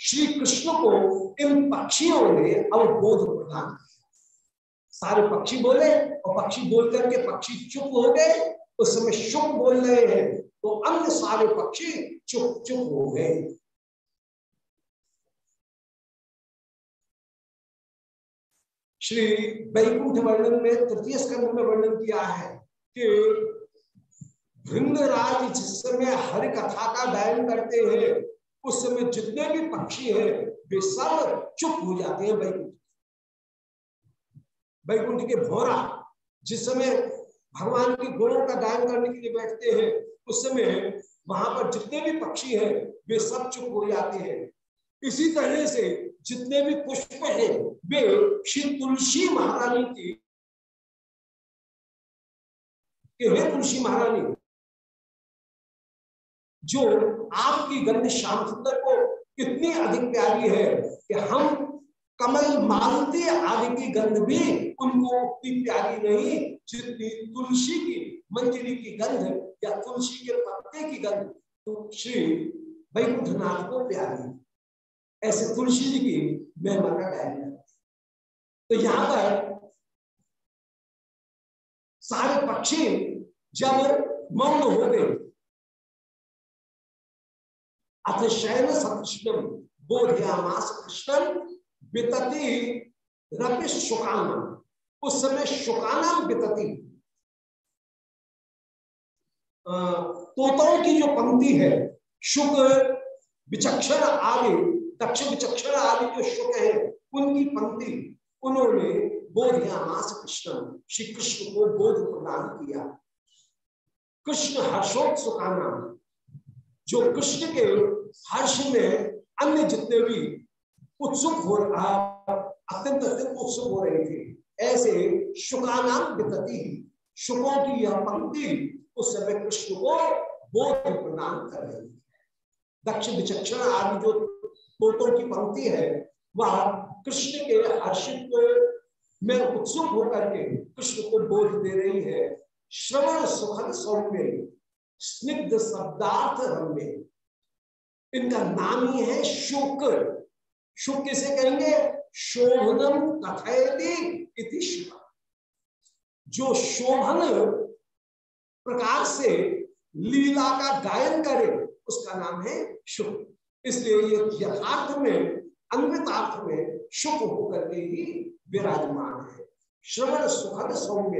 श्री कृष्ण को इन पक्षियों ने अवबोध प्रदान सारे पक्षी बोले और पक्षी बोल करके पक्षी चुप हो गए। उस समय शुभ बोल रहे हैं तो अन्य सारे पक्षी चुप चुप हो गए। श्री वैकुंठ वर्णन में, तृतीय स्कंध में वर्णन किया है कि भृंगराज जिस समय हर कथा का गायन करते हैं उस समय जितने भी पक्षी हैं, वे सब चुप हो जाते हैं वैकुंठ वैकुंठ के भोरा, जिस समय भगवान के गुणों का गायन करने के लिए बैठते हैं, उस समय वहाँ पर जितने भी पक्षी हैं, वे सब चुप हो जाते हैं। इसी तरह से जितने भी पुष्प हैं, वे श्री तुलसी महारानी की तुलसी महारानी। जो आपकी गंध श्याम सुंदर को कितनी अधिक प्यारी है कि हम कमल मालती आदि की गंध भी उनको उतनी प्यारी नहीं, जितनी तुलसी की, मंजरी की गंध या तुलसी के पत्ते की गंध। तो श्री वैकुंठनाथ को प्यारी ऐसे तुलसी जी की महिमा का तो यहाँ पर सारे पक्षी जब मौन हो गए अथ शयन सकृष्णम बोधयामास कृष्णन वितति रपि शुकाना। उस समय शुकाना वितति तोताओं की जो पंक्ति है, शुक विचक्षण आदि, दक्ष विचक्षण आदि जो शुक है, उनकी पंक्ति, उन्होंने बोधयामास कृष्ण श्री कृष्ण को बोध प्रदान किया। कृष्ण हर्षोत सुखाना जो कृष्ण के हर्ष में अन्य जितने भी उत्सुक हो अत्यंत अत्यंत उत्सुक हो रहे थे, ऐसे शुकानाम वितति, शुकों की यह पंक्ति उस समय कृष्ण को बोध प्रदान कर रही है। दक्ष विचक्षण आदि जो तोतों की पंक्ति है, वह कृष्ण के हर्षित में उत्सुक होकर के कृष्ण को बोध दे रही है। श्रवण सुखद सौम्य, स्निग्ध शब्दार्थ रम्य इनका नाम ही है शोक शुभ किसे कहेंगे, शोभनम कथयति शिव जो शोभन प्रकार से लीला का गायन करे, उसका नाम है शुभ इसलिए ये यथार्थ में, अन्वितार्थ में शुभ होकर के ही विराजमान है। श्रवण सुखद सौम्य।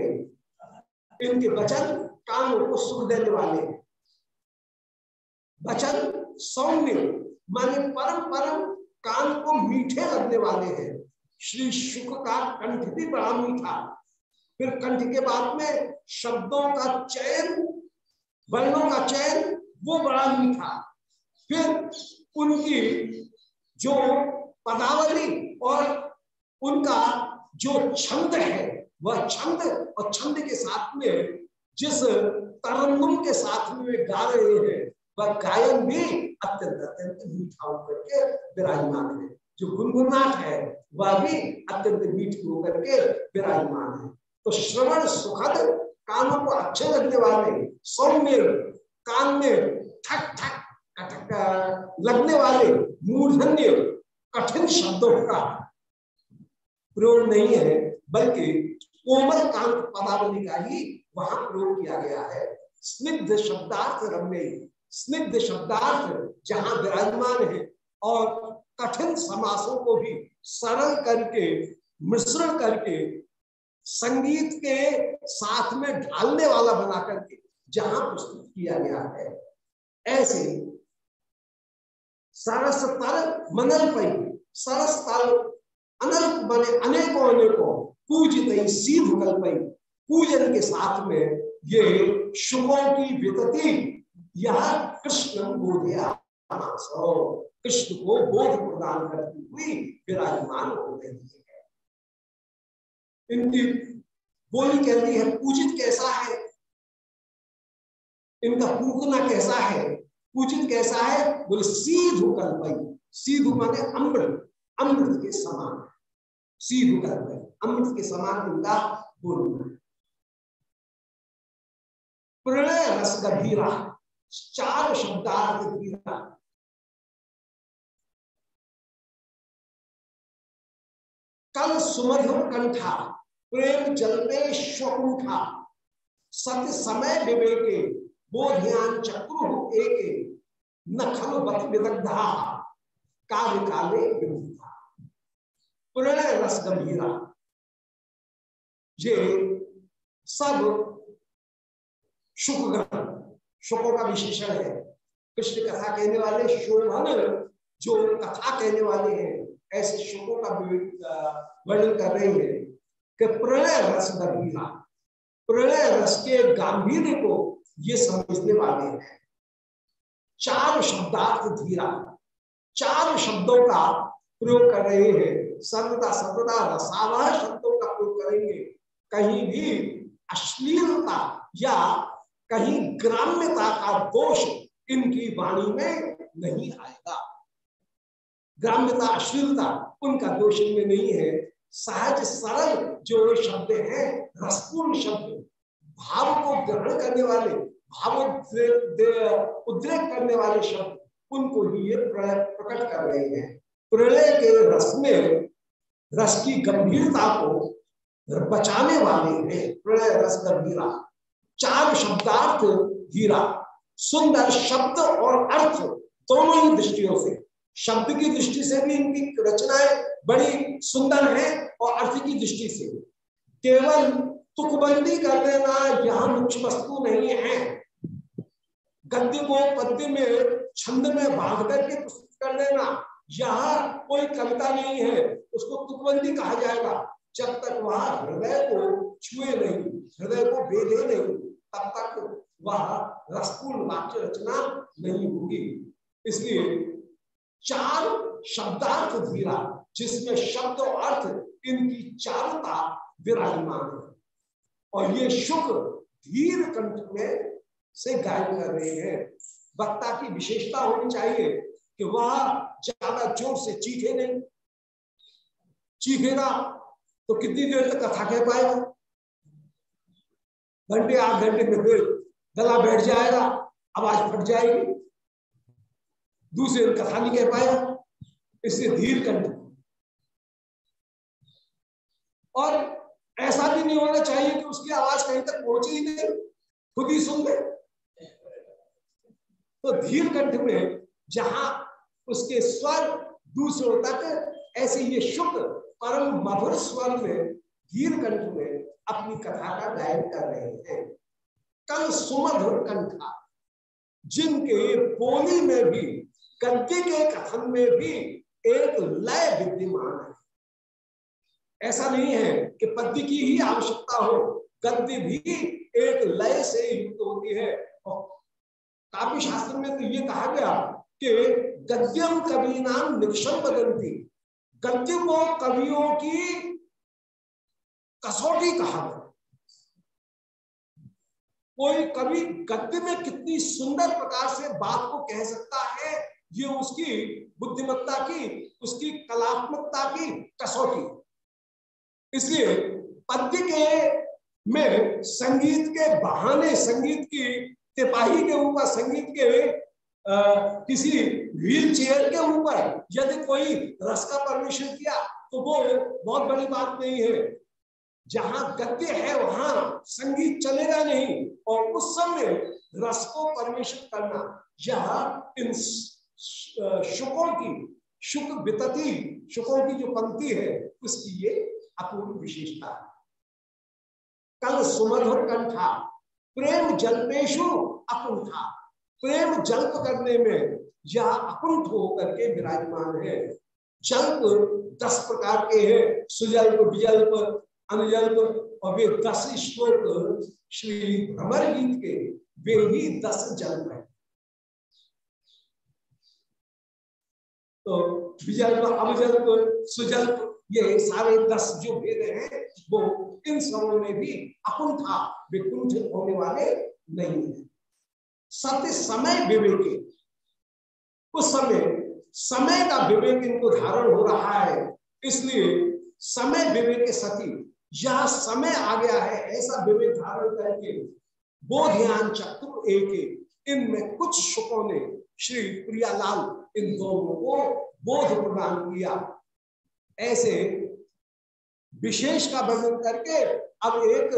इनके वचन कानों को सुख देने वाले। वचन सौम्य, माने परम परम कान को मीठे लगने वाले हैं। श्री शुक का कंठ भी बड़ा मीठा। फिर कंठ के बाद में शब्दों का चयन, वर्णों का चयन, वो बड़ा मीठा। फिर उनकी जो पदावली और उनका जो छंद है, वह छंद और छंद के साथ में, जिस तरंगुम के साथ में गा रहे हैं, वह गायन भी अत्यंत अत्यंत मीठा होकर के विराजमान है। जो गुनगुनाट है, वह भी अत्यंत मीठी होकर के विराजमान है। तो श्रवण सुखद, कानों को अच्छे लगने वाले, सौम्य, कान में ठक ठक लगने वाले मूर्धन्य, कठिन शब्दों का प्रयोग नहीं है, बल्कि कोमल कांत पदावली का ही वहाँ प्रयोग किया गया है। स्निग्ध शब्दार्थ रम्य स्निग्ध शब्दार्थ जहाँ विराजमान है और कठिन समासों को भी सरल करके, मिश्रण करके, संगीत के साथ में ढालने वाला बना करके जहाँ प्रस्तुत किया गया है। ऐसे सरस तर मनल पई सरस तल अनंत बने अनेकों अनेकों पूजित सीध कल्पई पूजन के साथ में ये शुभों की वितति यह कृष्ण बोधिया कृष्ण को बोध प्रदान करती हुई विराजमान हो रही है। इनकी बोली कहती है, पूजित कैसा है? इनका पूजना कैसा है? पूजित कैसा है? बोले, सीधु कल्पई। सीधु माने अमृत अमृत के समान। सीधु कल्पई, अमृत के समान इनका बोलना। प्रणय रस गंभीरा। चार शब्दार्थ धीरा कल सुमधुर कंठा, प्रेम जलते शकुंठा सत्य समय विवेके, बोध्यान चक्रु एक। न खल बत विदग्धा कार्य काले विमुक्ता प्रणय रस गंभीरा। ये सब शुक्र शुकों का विशेषण है। कृष्ण कथा कहने वाले शोभन जो कथा कहने वाले हैं, ऐसे शुकों का वर्णन कर रहे हैं कि प्रणय रस गंभीरा प्रणय रस के गांधीर्य को ये समझने वाले हैं। चार शब्दार्थ धीरा, चार शब्दों का प्रयोग कर रहे हैं। सर्वदा सर्वदा रसावह शब्दों का प्रयोग करेंगे। कहीं भी अश्लीलता या कहीं ग्राम्यता का दोष इनकी वाणी में नहीं आएगा। ग्राम्यता अश्लीलता उनका दोष इनमें नहीं है। सहज, सरल जो शब्द हैं, रसपूर्ण शब्द, भाव को ग्रहण करने वाले, भाव उद्रेक करने वाले शब्द, उनको ही ये प्रकट कर रहे हैं। प्रलय के रस में, रस की गंभीरता को बचाने वाले हैं। प्रलय, रस गंभीरा चार शब्दार्थ हीरा सुंदर शब्द और अर्थ दोनों ही दृष्टियों से। शब्द की दृष्टि से भी इनकी रचनाएँ बड़ी सुंदर है और अर्थ की दृष्टि से। केवल तुकबंदी कर देना यहाँ मुख्य वस्तु नहीं है। गद्य को पद्य में, छंद में बाँध करके प्रस्तुत कर देना, यह कोई कविता नहीं है, उसको तुकबंदी कहा जाएगा। जब तक वह हृदय को छुए नहीं, हृदय को बेदे नहीं तब तक वह रसपूर्ण वाक्य रचना नहीं होगी। इसलिए चार शब्दार्थ धीरा, जिसमें शब्द और अर्थ इनकी चारता विराजमान है। और ये शुक्र धीर कंठ में से गायन कर रहे हैं। वक्ता की विशेषता होनी चाहिए कि वह ज़्यादा ज़ोर से चीखे नहीं। चीखेगा तो कितनी देर तक कथा कह पाएगा? घंटे आठ घंटे में फिर गला बैठ जाएगा, आवाज़ फट जाएगी। दूसरे कथा नहीं कह पाएगा। इससे धीर कंठ और ऐसा भी नहीं होना चाहिए कि उसकी आवाज़ कहीं तक पहुँचे ही नहीं, खुद ही सुन ले। तो धीर कंठ में जहाँ उसके स्वर दूसरों तक, ऐसे ये शुक्र परम मधुर स्वर में, धीर कंठ में अपनी कथा का गायन कर रहे हैं। कल सुमधुर कंठा जिनके बोली में भी गद्य के कथन में भी एक लय विद्यमान है। ऐसा नहीं है कि पद्य की ही आवश्यकता हो, गद्य भी एक लय से युक्त होती है। काव्य शास्त्र में तो ये कहा गया कि गद्यम कवि नाम निक्षम बदलती गद्य को कवियों की कसौटी कहा गया। कोई कवि गद्य में कितनी सुंदर प्रकार से बात को कह सकता है ये उसकी बुद्धिमत्ता की उसकी कलात्मकता की कसौटी। इसलिए पद्य के में संगीत के बहाने संगीत की तिपाही के ऊपर संगीत के आ, किसी व्हील चेयर के ऊपर यदि कोई रस का परमिशन किया तो वो बहुत बड़ी बात नहीं है। जहाँ गद्य है, वहाँ संगीत चलेगा नहीं। और उस समय रस को परमिशन करना, यह इन शुकों की, शुक वितति, शुकों की जो पंक्ति है, उसकी ये अपूर्व विशेषता है। कल सुमधुर कंठा, प्रेम जल्पेशु अकुंठा। प्रेम जल्प करने में यह अकुंठ होकर के विराजमान है। जल्प दस प्रकार के हैं, सुजल्प, विजल्प अनुजल्प और वे दस श्लोक श्री भ्रमर गीत के वे ही दस जल्प है तो विजल्प अवजल्प सुजल्प ये सारे दस जो भेद हैं, वो इन स्वरों में भी अकुंठा विकुंठ होने वाले नहीं है। सत्य समय विवेके उस समय समय का विवेक इनको धारण हो रहा है, इसलिए समय विवेक सती यह समय आ गया है, ऐसा विवेक धारण करके, बोध्यान चक्र एक, इनमें कुछ शुकों ने श्री प्रियालाल इन दोनों को बोध प्रदान किया। ऐसे विशेष का वर्णन करके अब एक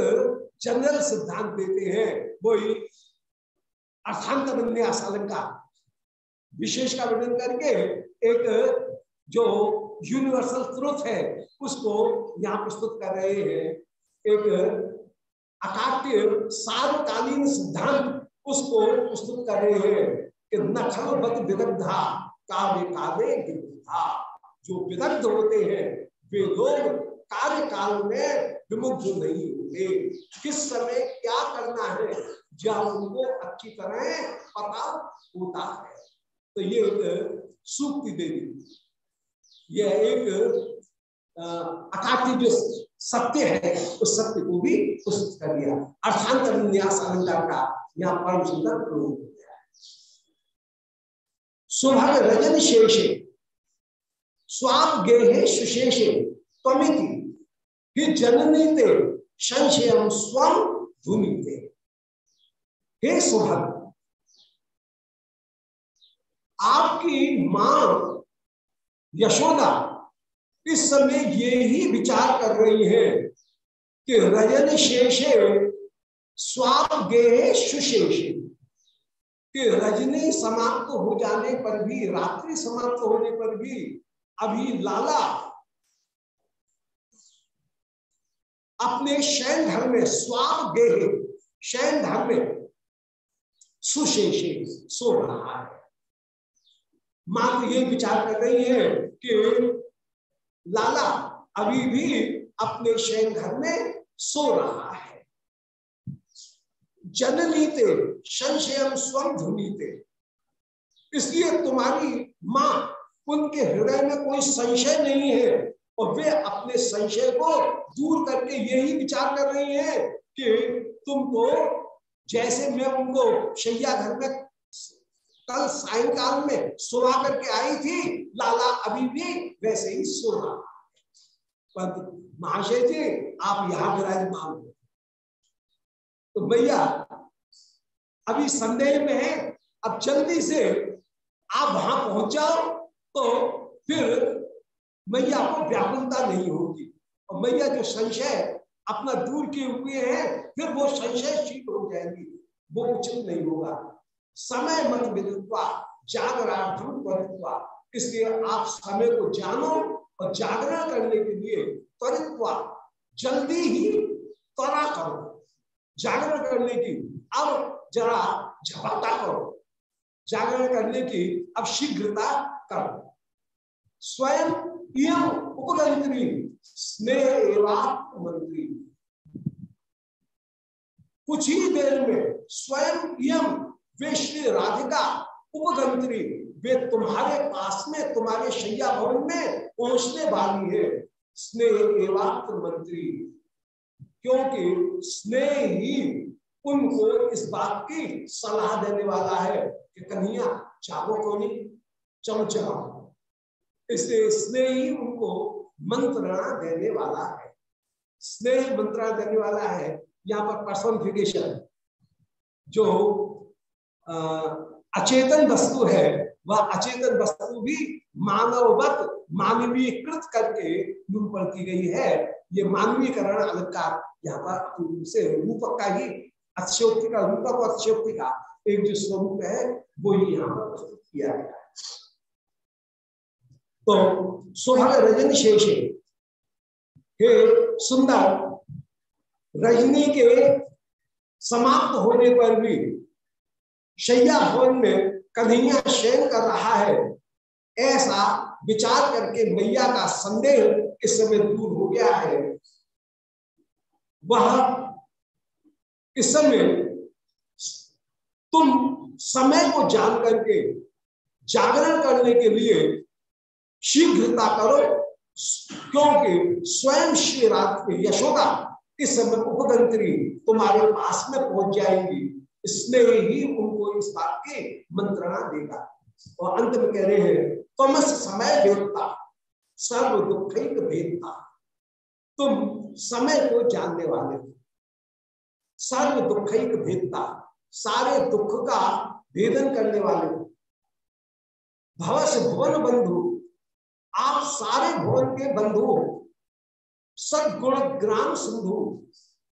जनरल सिद्धांत देते हैं, वही अर्थांत विन्यास अलंकार विशेष का वर्णन करके एक जो यूनिवर्सल ट्रुथ है। उसको यहाँ प्रस्तुत कर रहे हैं। एक अकाट्य सार्वकालीन सिद्धांत उसको प्रस्तुत कर रहे हैं कि नखलबत विदग्धा काव्य काव्य विदग्धा जो विदग्ध होते हैं, वे लोग कार्य काल में विमुग्ध नहीं होते। किस समय क्या करना है, जब उनको अच्छी तरह पता होता है। तो ये सूक्ति दे दी। यह एक अकाट्य जो सत्य है, उस सत्य को भी प्रस्तुत कर दिया। अर्थांतर न्यास अलंकार का यहाँ परम सुंदर प्रयोग हो गया। सुभग रजन शेषे स्वाप गेहे सुशेषे, त्वमिति जननी संशय स्वम भूमि हे सुभग, आपकी माँ यशोदा, इस समय ये ही विचार कर रही है कि रजन शेषे, स्वाप गे सुशेषे। कि रजनी समाप्त हो जाने पर भी, रात्रि समाप्त होने पर भी, अभी लाला अपने शैन घर में, स्वाप गेहे शैन घर में सुशेषे, सो रहा है। मात्र ये विचार कर रही है कि लाला अभी भी अपने शयन घर में सो रहा है। जननीते संशयम स्वम धुनीते। इसलिए तुम्हारी माँ, उनके हृदय में कोई संशय नहीं है और वे अपने संशय को दूर करके यही विचार कर रही है कि तुमको जैसे मैं उनको शैया घर में कल सायकाल में सुना करके आई थी, लाला अभी भी वैसे ही सो रहा पर महाशय जी, आप यहाँ विराजमान हो। तो भैया, अभी संदेह में है, अब जल्दी से आप वहाँ पहुँच जाओ तो फिर मैया को व्याकुलता नहीं होगी। और मैया जो संशय अपना दूर किए हुए हैं, फिर वो संशय शीत हो जाएँगी, वो उचित नहीं होगा। समय मन विदित्वा जागरार्थम त्वरित्वा इसलिए आप समय को जानो और जागरण करने के लिए त्वरित्वा। जल्दी ही त्वरा करो। जागरण करने की अब जरा झपाटा करो। जागरण करने की अब शीघ्रता करो। स्वयं यम उपगंत्री स्नेह मंत्री कुछ ही देर में स्वयं यम वे श्री राधिका उपगंत्री, वे तुम्हारे पास में, तुम्हारे शैया भवन में पहुँचने वाली है। स्नेह एवात्र मंत्री, क्योंकि स्नेह ही उनको इस बात की सलाह देने वाला है कि कन्हैया चाहो को नहीं चलो। इसलिए स्नेह ही उनको मंत्रणा देने वाला है। स्नेह मंत्रणा देने वाला है। यहाँ पर पर्सोनिफिकेशन जो अचेतन वस्तु है, वह अचेतन वस्तु भी मानववत मानवीकृत करके निरूपण की गई है। ये मानवीकरण अलंकार यहाँ पर से, रूपक का ही अक्षोक्ति का, रूपक और अक्षोक्ति का एक जो स्वरूप है, वो ही यहाँ पर प्रस्तुत किया गया तो सुभग रजनी शेषे, हे सुंदर, रजनी के समाप्त होने पर भी शैया भवन में कन्हैया शयन कर रहा है। ऐसा विचार करके मैया का संदेह इस समय दूर हो गया है। वह इस समय तुम समय को जान करके, जागरण करने के लिए शीघ्रता करो, क्योंकि स्वयं श्री रात यशोदा इस समय उपगंत्री तुम्हारे पास में पहुँच जाएँगी। इसमें ही उनको इस बात की मंत्रणा देगा। और अंत में कह रहे हैं, तमस समय देवता, सर्व दुख भेदता। तुम समय को जानने वाले हो। सर्व दुख भेदता, सारे दुख का भेदन करने वाले हो। भवस भुवन बंधु, आप सारे भुवन के बंधु हो। सदगुण ग्राम सिंधु,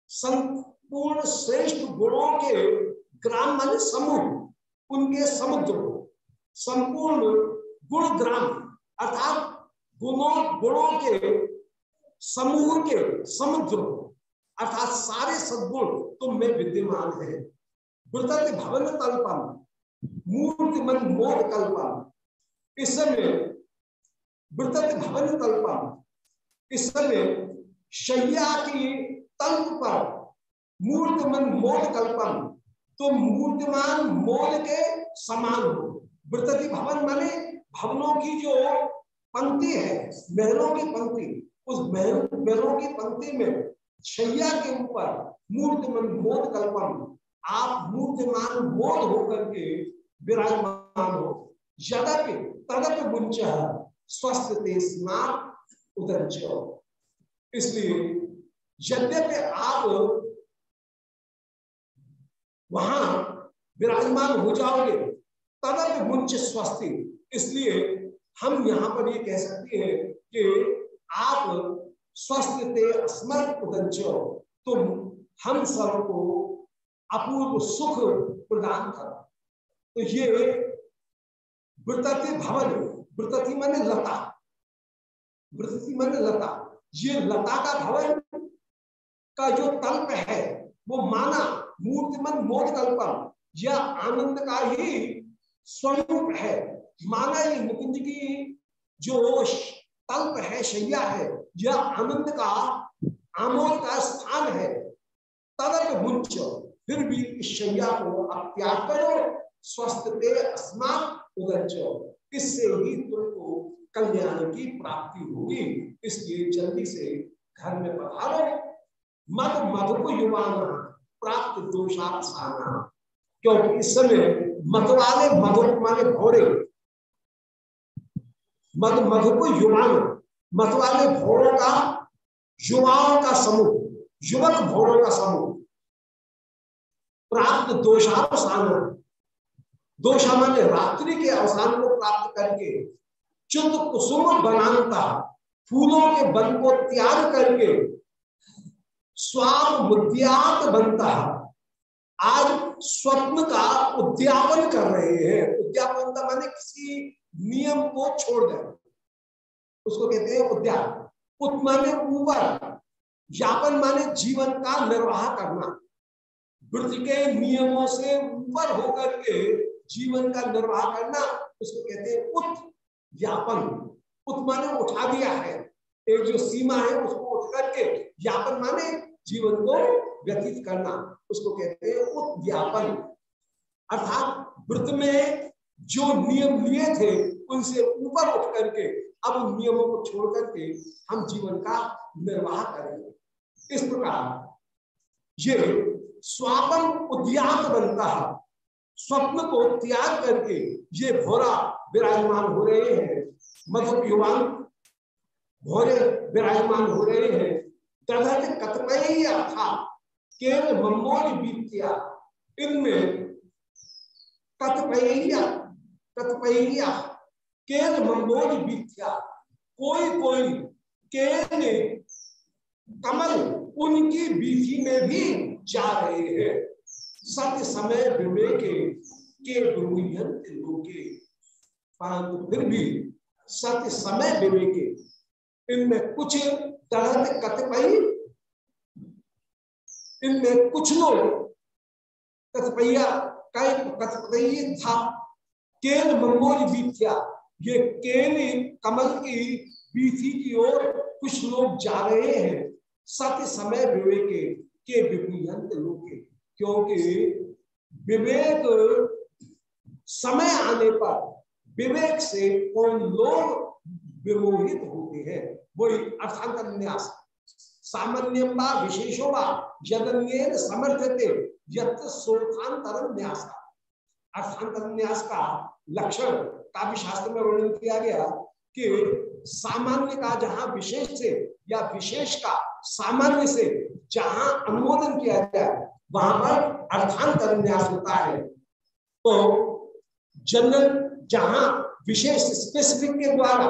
संपूर्ण श्रेष्ठ गुणों के ग्राम मान समूह, उनके समुद्र को। संपूर्ण गुण ग्राम, अर्थात गुणों गुणों के, समूह के समुद्र अर्थात सारे सद्गुण तुम में विद्यमान है। वृतत भवन कल्पम मूर्ति मन मोद कल्पम। इस समय वृतत भवन कल्पम, इस समय शैया की तल्प पर मूर्ति मन मोद कल्पम। तो मूर्तिमान मोद के समान हो। वृतति भवन माने भवनों की जो पंक्ति है, महलों की पंक्ति, उस महल, महलों की पंक्ति में शैया के ऊपर मूर्तिमान मोद कल्पम, आप मूर्तिमान मोद होकर के विराजमान हो। यदपि तदप मुंच स्वस्थ उदर इसलिए यद्यपि आप वहाँ विराजमान हो जाओगे। तदप मुंच स्वस्थी इसलिए हम यहाँ पर ये कह सकते हैं कि आप स्वस्थ थे स्मर्त तुम हम सबको अपूर्व सुख प्रदान करो। तो ये वृतति भवन, वृतति मन लता। वृतति मन लता। ये लता का भवन का जो तल्प है, वो माना मूर्तिमन मोद कल्पम यह आनंद का ही स्वरूप है। माना ये मुकुंद की जो तल्प है, शैया है, यह आनंद का, आमोद का स्थान है। तदप मुंच फिर भी इस शैया को आप त्याग करो, स्वस्थ पे अस्मात उदच इससे ही तुमको कल्याण की प्राप्ति होगी। इसलिए जल्दी से घर में पधारो। मद मधुप युवान प्राप्त दोषात्साना क्योंकि इस समय मत वाले मधुप माने घोड़े मध मधुप युवान। मत वाले घोड़ों का, युवाओं का समूह। युवक घोड़ों का समूह। प्राप्त दोषावसान दोषा माने रात्रि के अवसान को प्राप्त करके चुत कुसुम बनाता, फूलों के बन को त्याग करके स्वाम मुद्यात बनता आज स्वप्न का उद्यापन कर रहे हैं। उद्यापन का माने किसी नियम को छोड़ दे। उसको कहते हैं उद्यापन उत ऊपर यापन माने जीवन का निर्वाह करना। वृद्धि के नियमों से ऊपर होकर के जीवन का निर्वाह करना, उसको कहते हैं उत यापन। उत उठा दिया है। एक जो सीमा है, उसको उठ करके यापन माने जीवन को व्यतीत करना। उसको कहते हैं उद्यापन। अर्थात वृत्त में जो नियम लिए थे, उनसे ऊपर उठ करके, अब उन नियमों को छोड़ करके हम जीवन का निर्वाह करेंगे। इस प्रकार ये स्वापन उद्यान बनता है। स्वप्न को त्याग करके ये भोरा विराजमान हो रहे हैं। मधुप युवान भोरे विराजमान हो रहे हैं। तदत बीतिया इनमें बीतिया कोई कोई कमल उनकी बीथी में भी जा रहे हैं। सत्य समय विवेक, के लोगे परंतु फिर भी सत्य समय विवेक। इनमें कुछ तरह कतपई इनमें कुछ लोग कथपैया कथपई था केल मंगोल बीथिया ये केल कमल की बीथी की ओर कुछ लोग जा रहे हैं। सत्य समय विवेक, के विभूयंत लोग क्योंकि विवेक समय आने पर विवेक से कौन लोग विमोहित होते हैं। वही अर्थांतर न्यास। सामान्य विशेषो वा यदन्येन समर्थते यत्र सोर्थांतरम न्यास। का अर्थांतरम न्यास का लक्षण काव्य शास्त्र में वर्णन किया गया कि सामान्य का जहाँ विशेष से या विशेष का सामान्य से जहाँ अनुमोदन किया गया, वहाँ पर अर्थांतर न्यास होता है। तो जनरल जहाँ विशेष स्पेसिफिक के द्वारा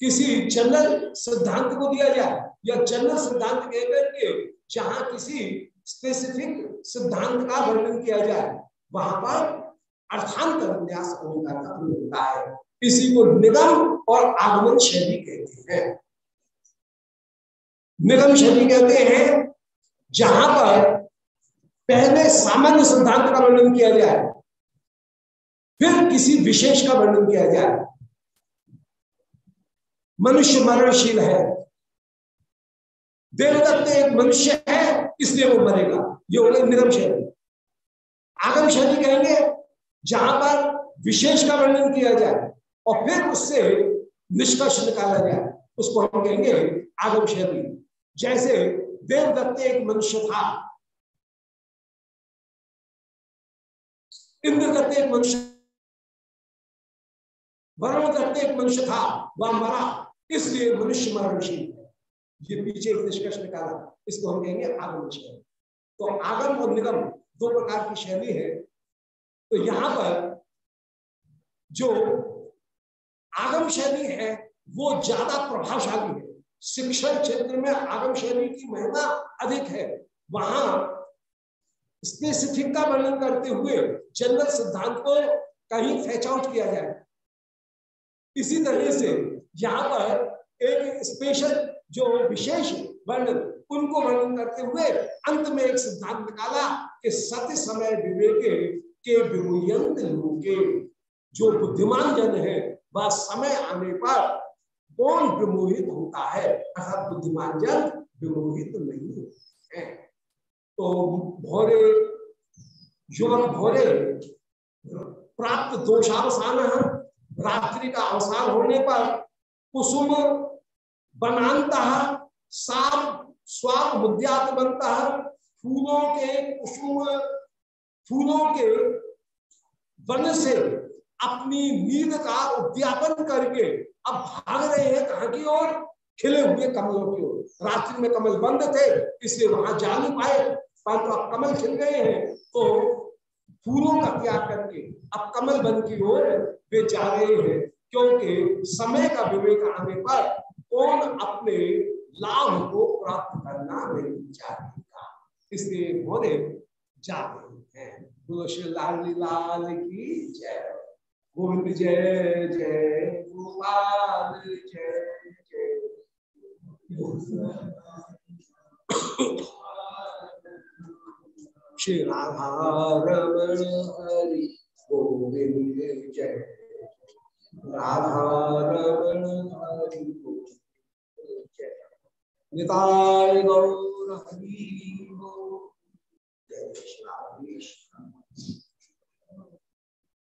किसी जनरल सिद्धांत को दिया जाए, या जनरल सिद्धांत कह करके जहाँ किसी स्पेसिफिक सिद्धांत का वर्णन किया जाए, वहाँ पर अर्थांतर न्यास का प्रयोग होता है। इसी को निगम और आगमन शैली कहते हैं। निगम शैली कहते हैं जहाँ पर पहले सामान्य सिद्धांत का वर्णन किया जाए, फिर किसी विशेष का वर्णन किया जाए। मनुष्य मरणशील है। देवदत्त एक मनुष्य है, इसलिए वो मरेगा। ये हो गया निगम शैली। आगम शैली कहेंगे, जहाँ पर विशेष का वर्णन किया जाए और फिर उससे निष्कर्ष निकाला जाए, उसको हम कहेंगे आगम शैली। जैसे देवदत्त एक मनुष्य था इंद्रदत्त एक मनुष्य, वरुण दत्त एक मनुष्य था, वह मरा। इसलिए मनुष्य है। ये पीछे एक निष्कर्ष निकाला। इसको हम कहेंगे आगम शैली तो आगम और निगम दो प्रकार की शैली है। तो यहाँ पर जो आगम शैली है, वो ज़्यादा प्रभावशाली है। शिक्षण क्षेत्र में आगम शैली की महिमा अधिक है। वहाँ स्पेसिफिक का वर्णन करते हुए जनरल सिद्धांत को कहीं फैच आउट किया जाए। इसी तरह से यहाँ पर एक स्पेशल जो विशेष वर्णन उनको वर्णन करते हुए अंत में एक सिद्धांत निकाला कि सत्य समय विवेके के विमुयंत लोके, जो बुद्धिमान जन है, वह समय आने पर कौन विमोहित होता है? अर्थात बुद्धिमान जन विमोहित नहीं है। तो भोरे, युवक भोरे, प्राप्त दोषावसान रात्रि का अवसान होने पर कुसुम बनाता, साप, स्वाप मुद्यात बनता फूलों के कुसुम, फूलों के वन से अपनी नींद का उद्यापन करके अब भाग रहे हैं कहा की ओर? खिले हुए कमलों की ओर। रात्रि में कमल बंद थे, इसलिए वहाँ जा नहीं पाए। परंतु अब कमल खिल गए हैं तो फूलों का त्याग करके अब कमल बन की ओर वे जा रहे हैं। क्योंकि समय का विवेक आने पर कौन अपने लाभ को प्राप्त करना नहीं चाहेगा इसलिए मोरे जा रहे हैं बोलो लाल की जय। गोविंद जय जय। गोपाल जय जय। श्री राधा रमण हरि, गोविंद जय। राधा रमण हरि जय निताय गौर हरि जय कृष्ण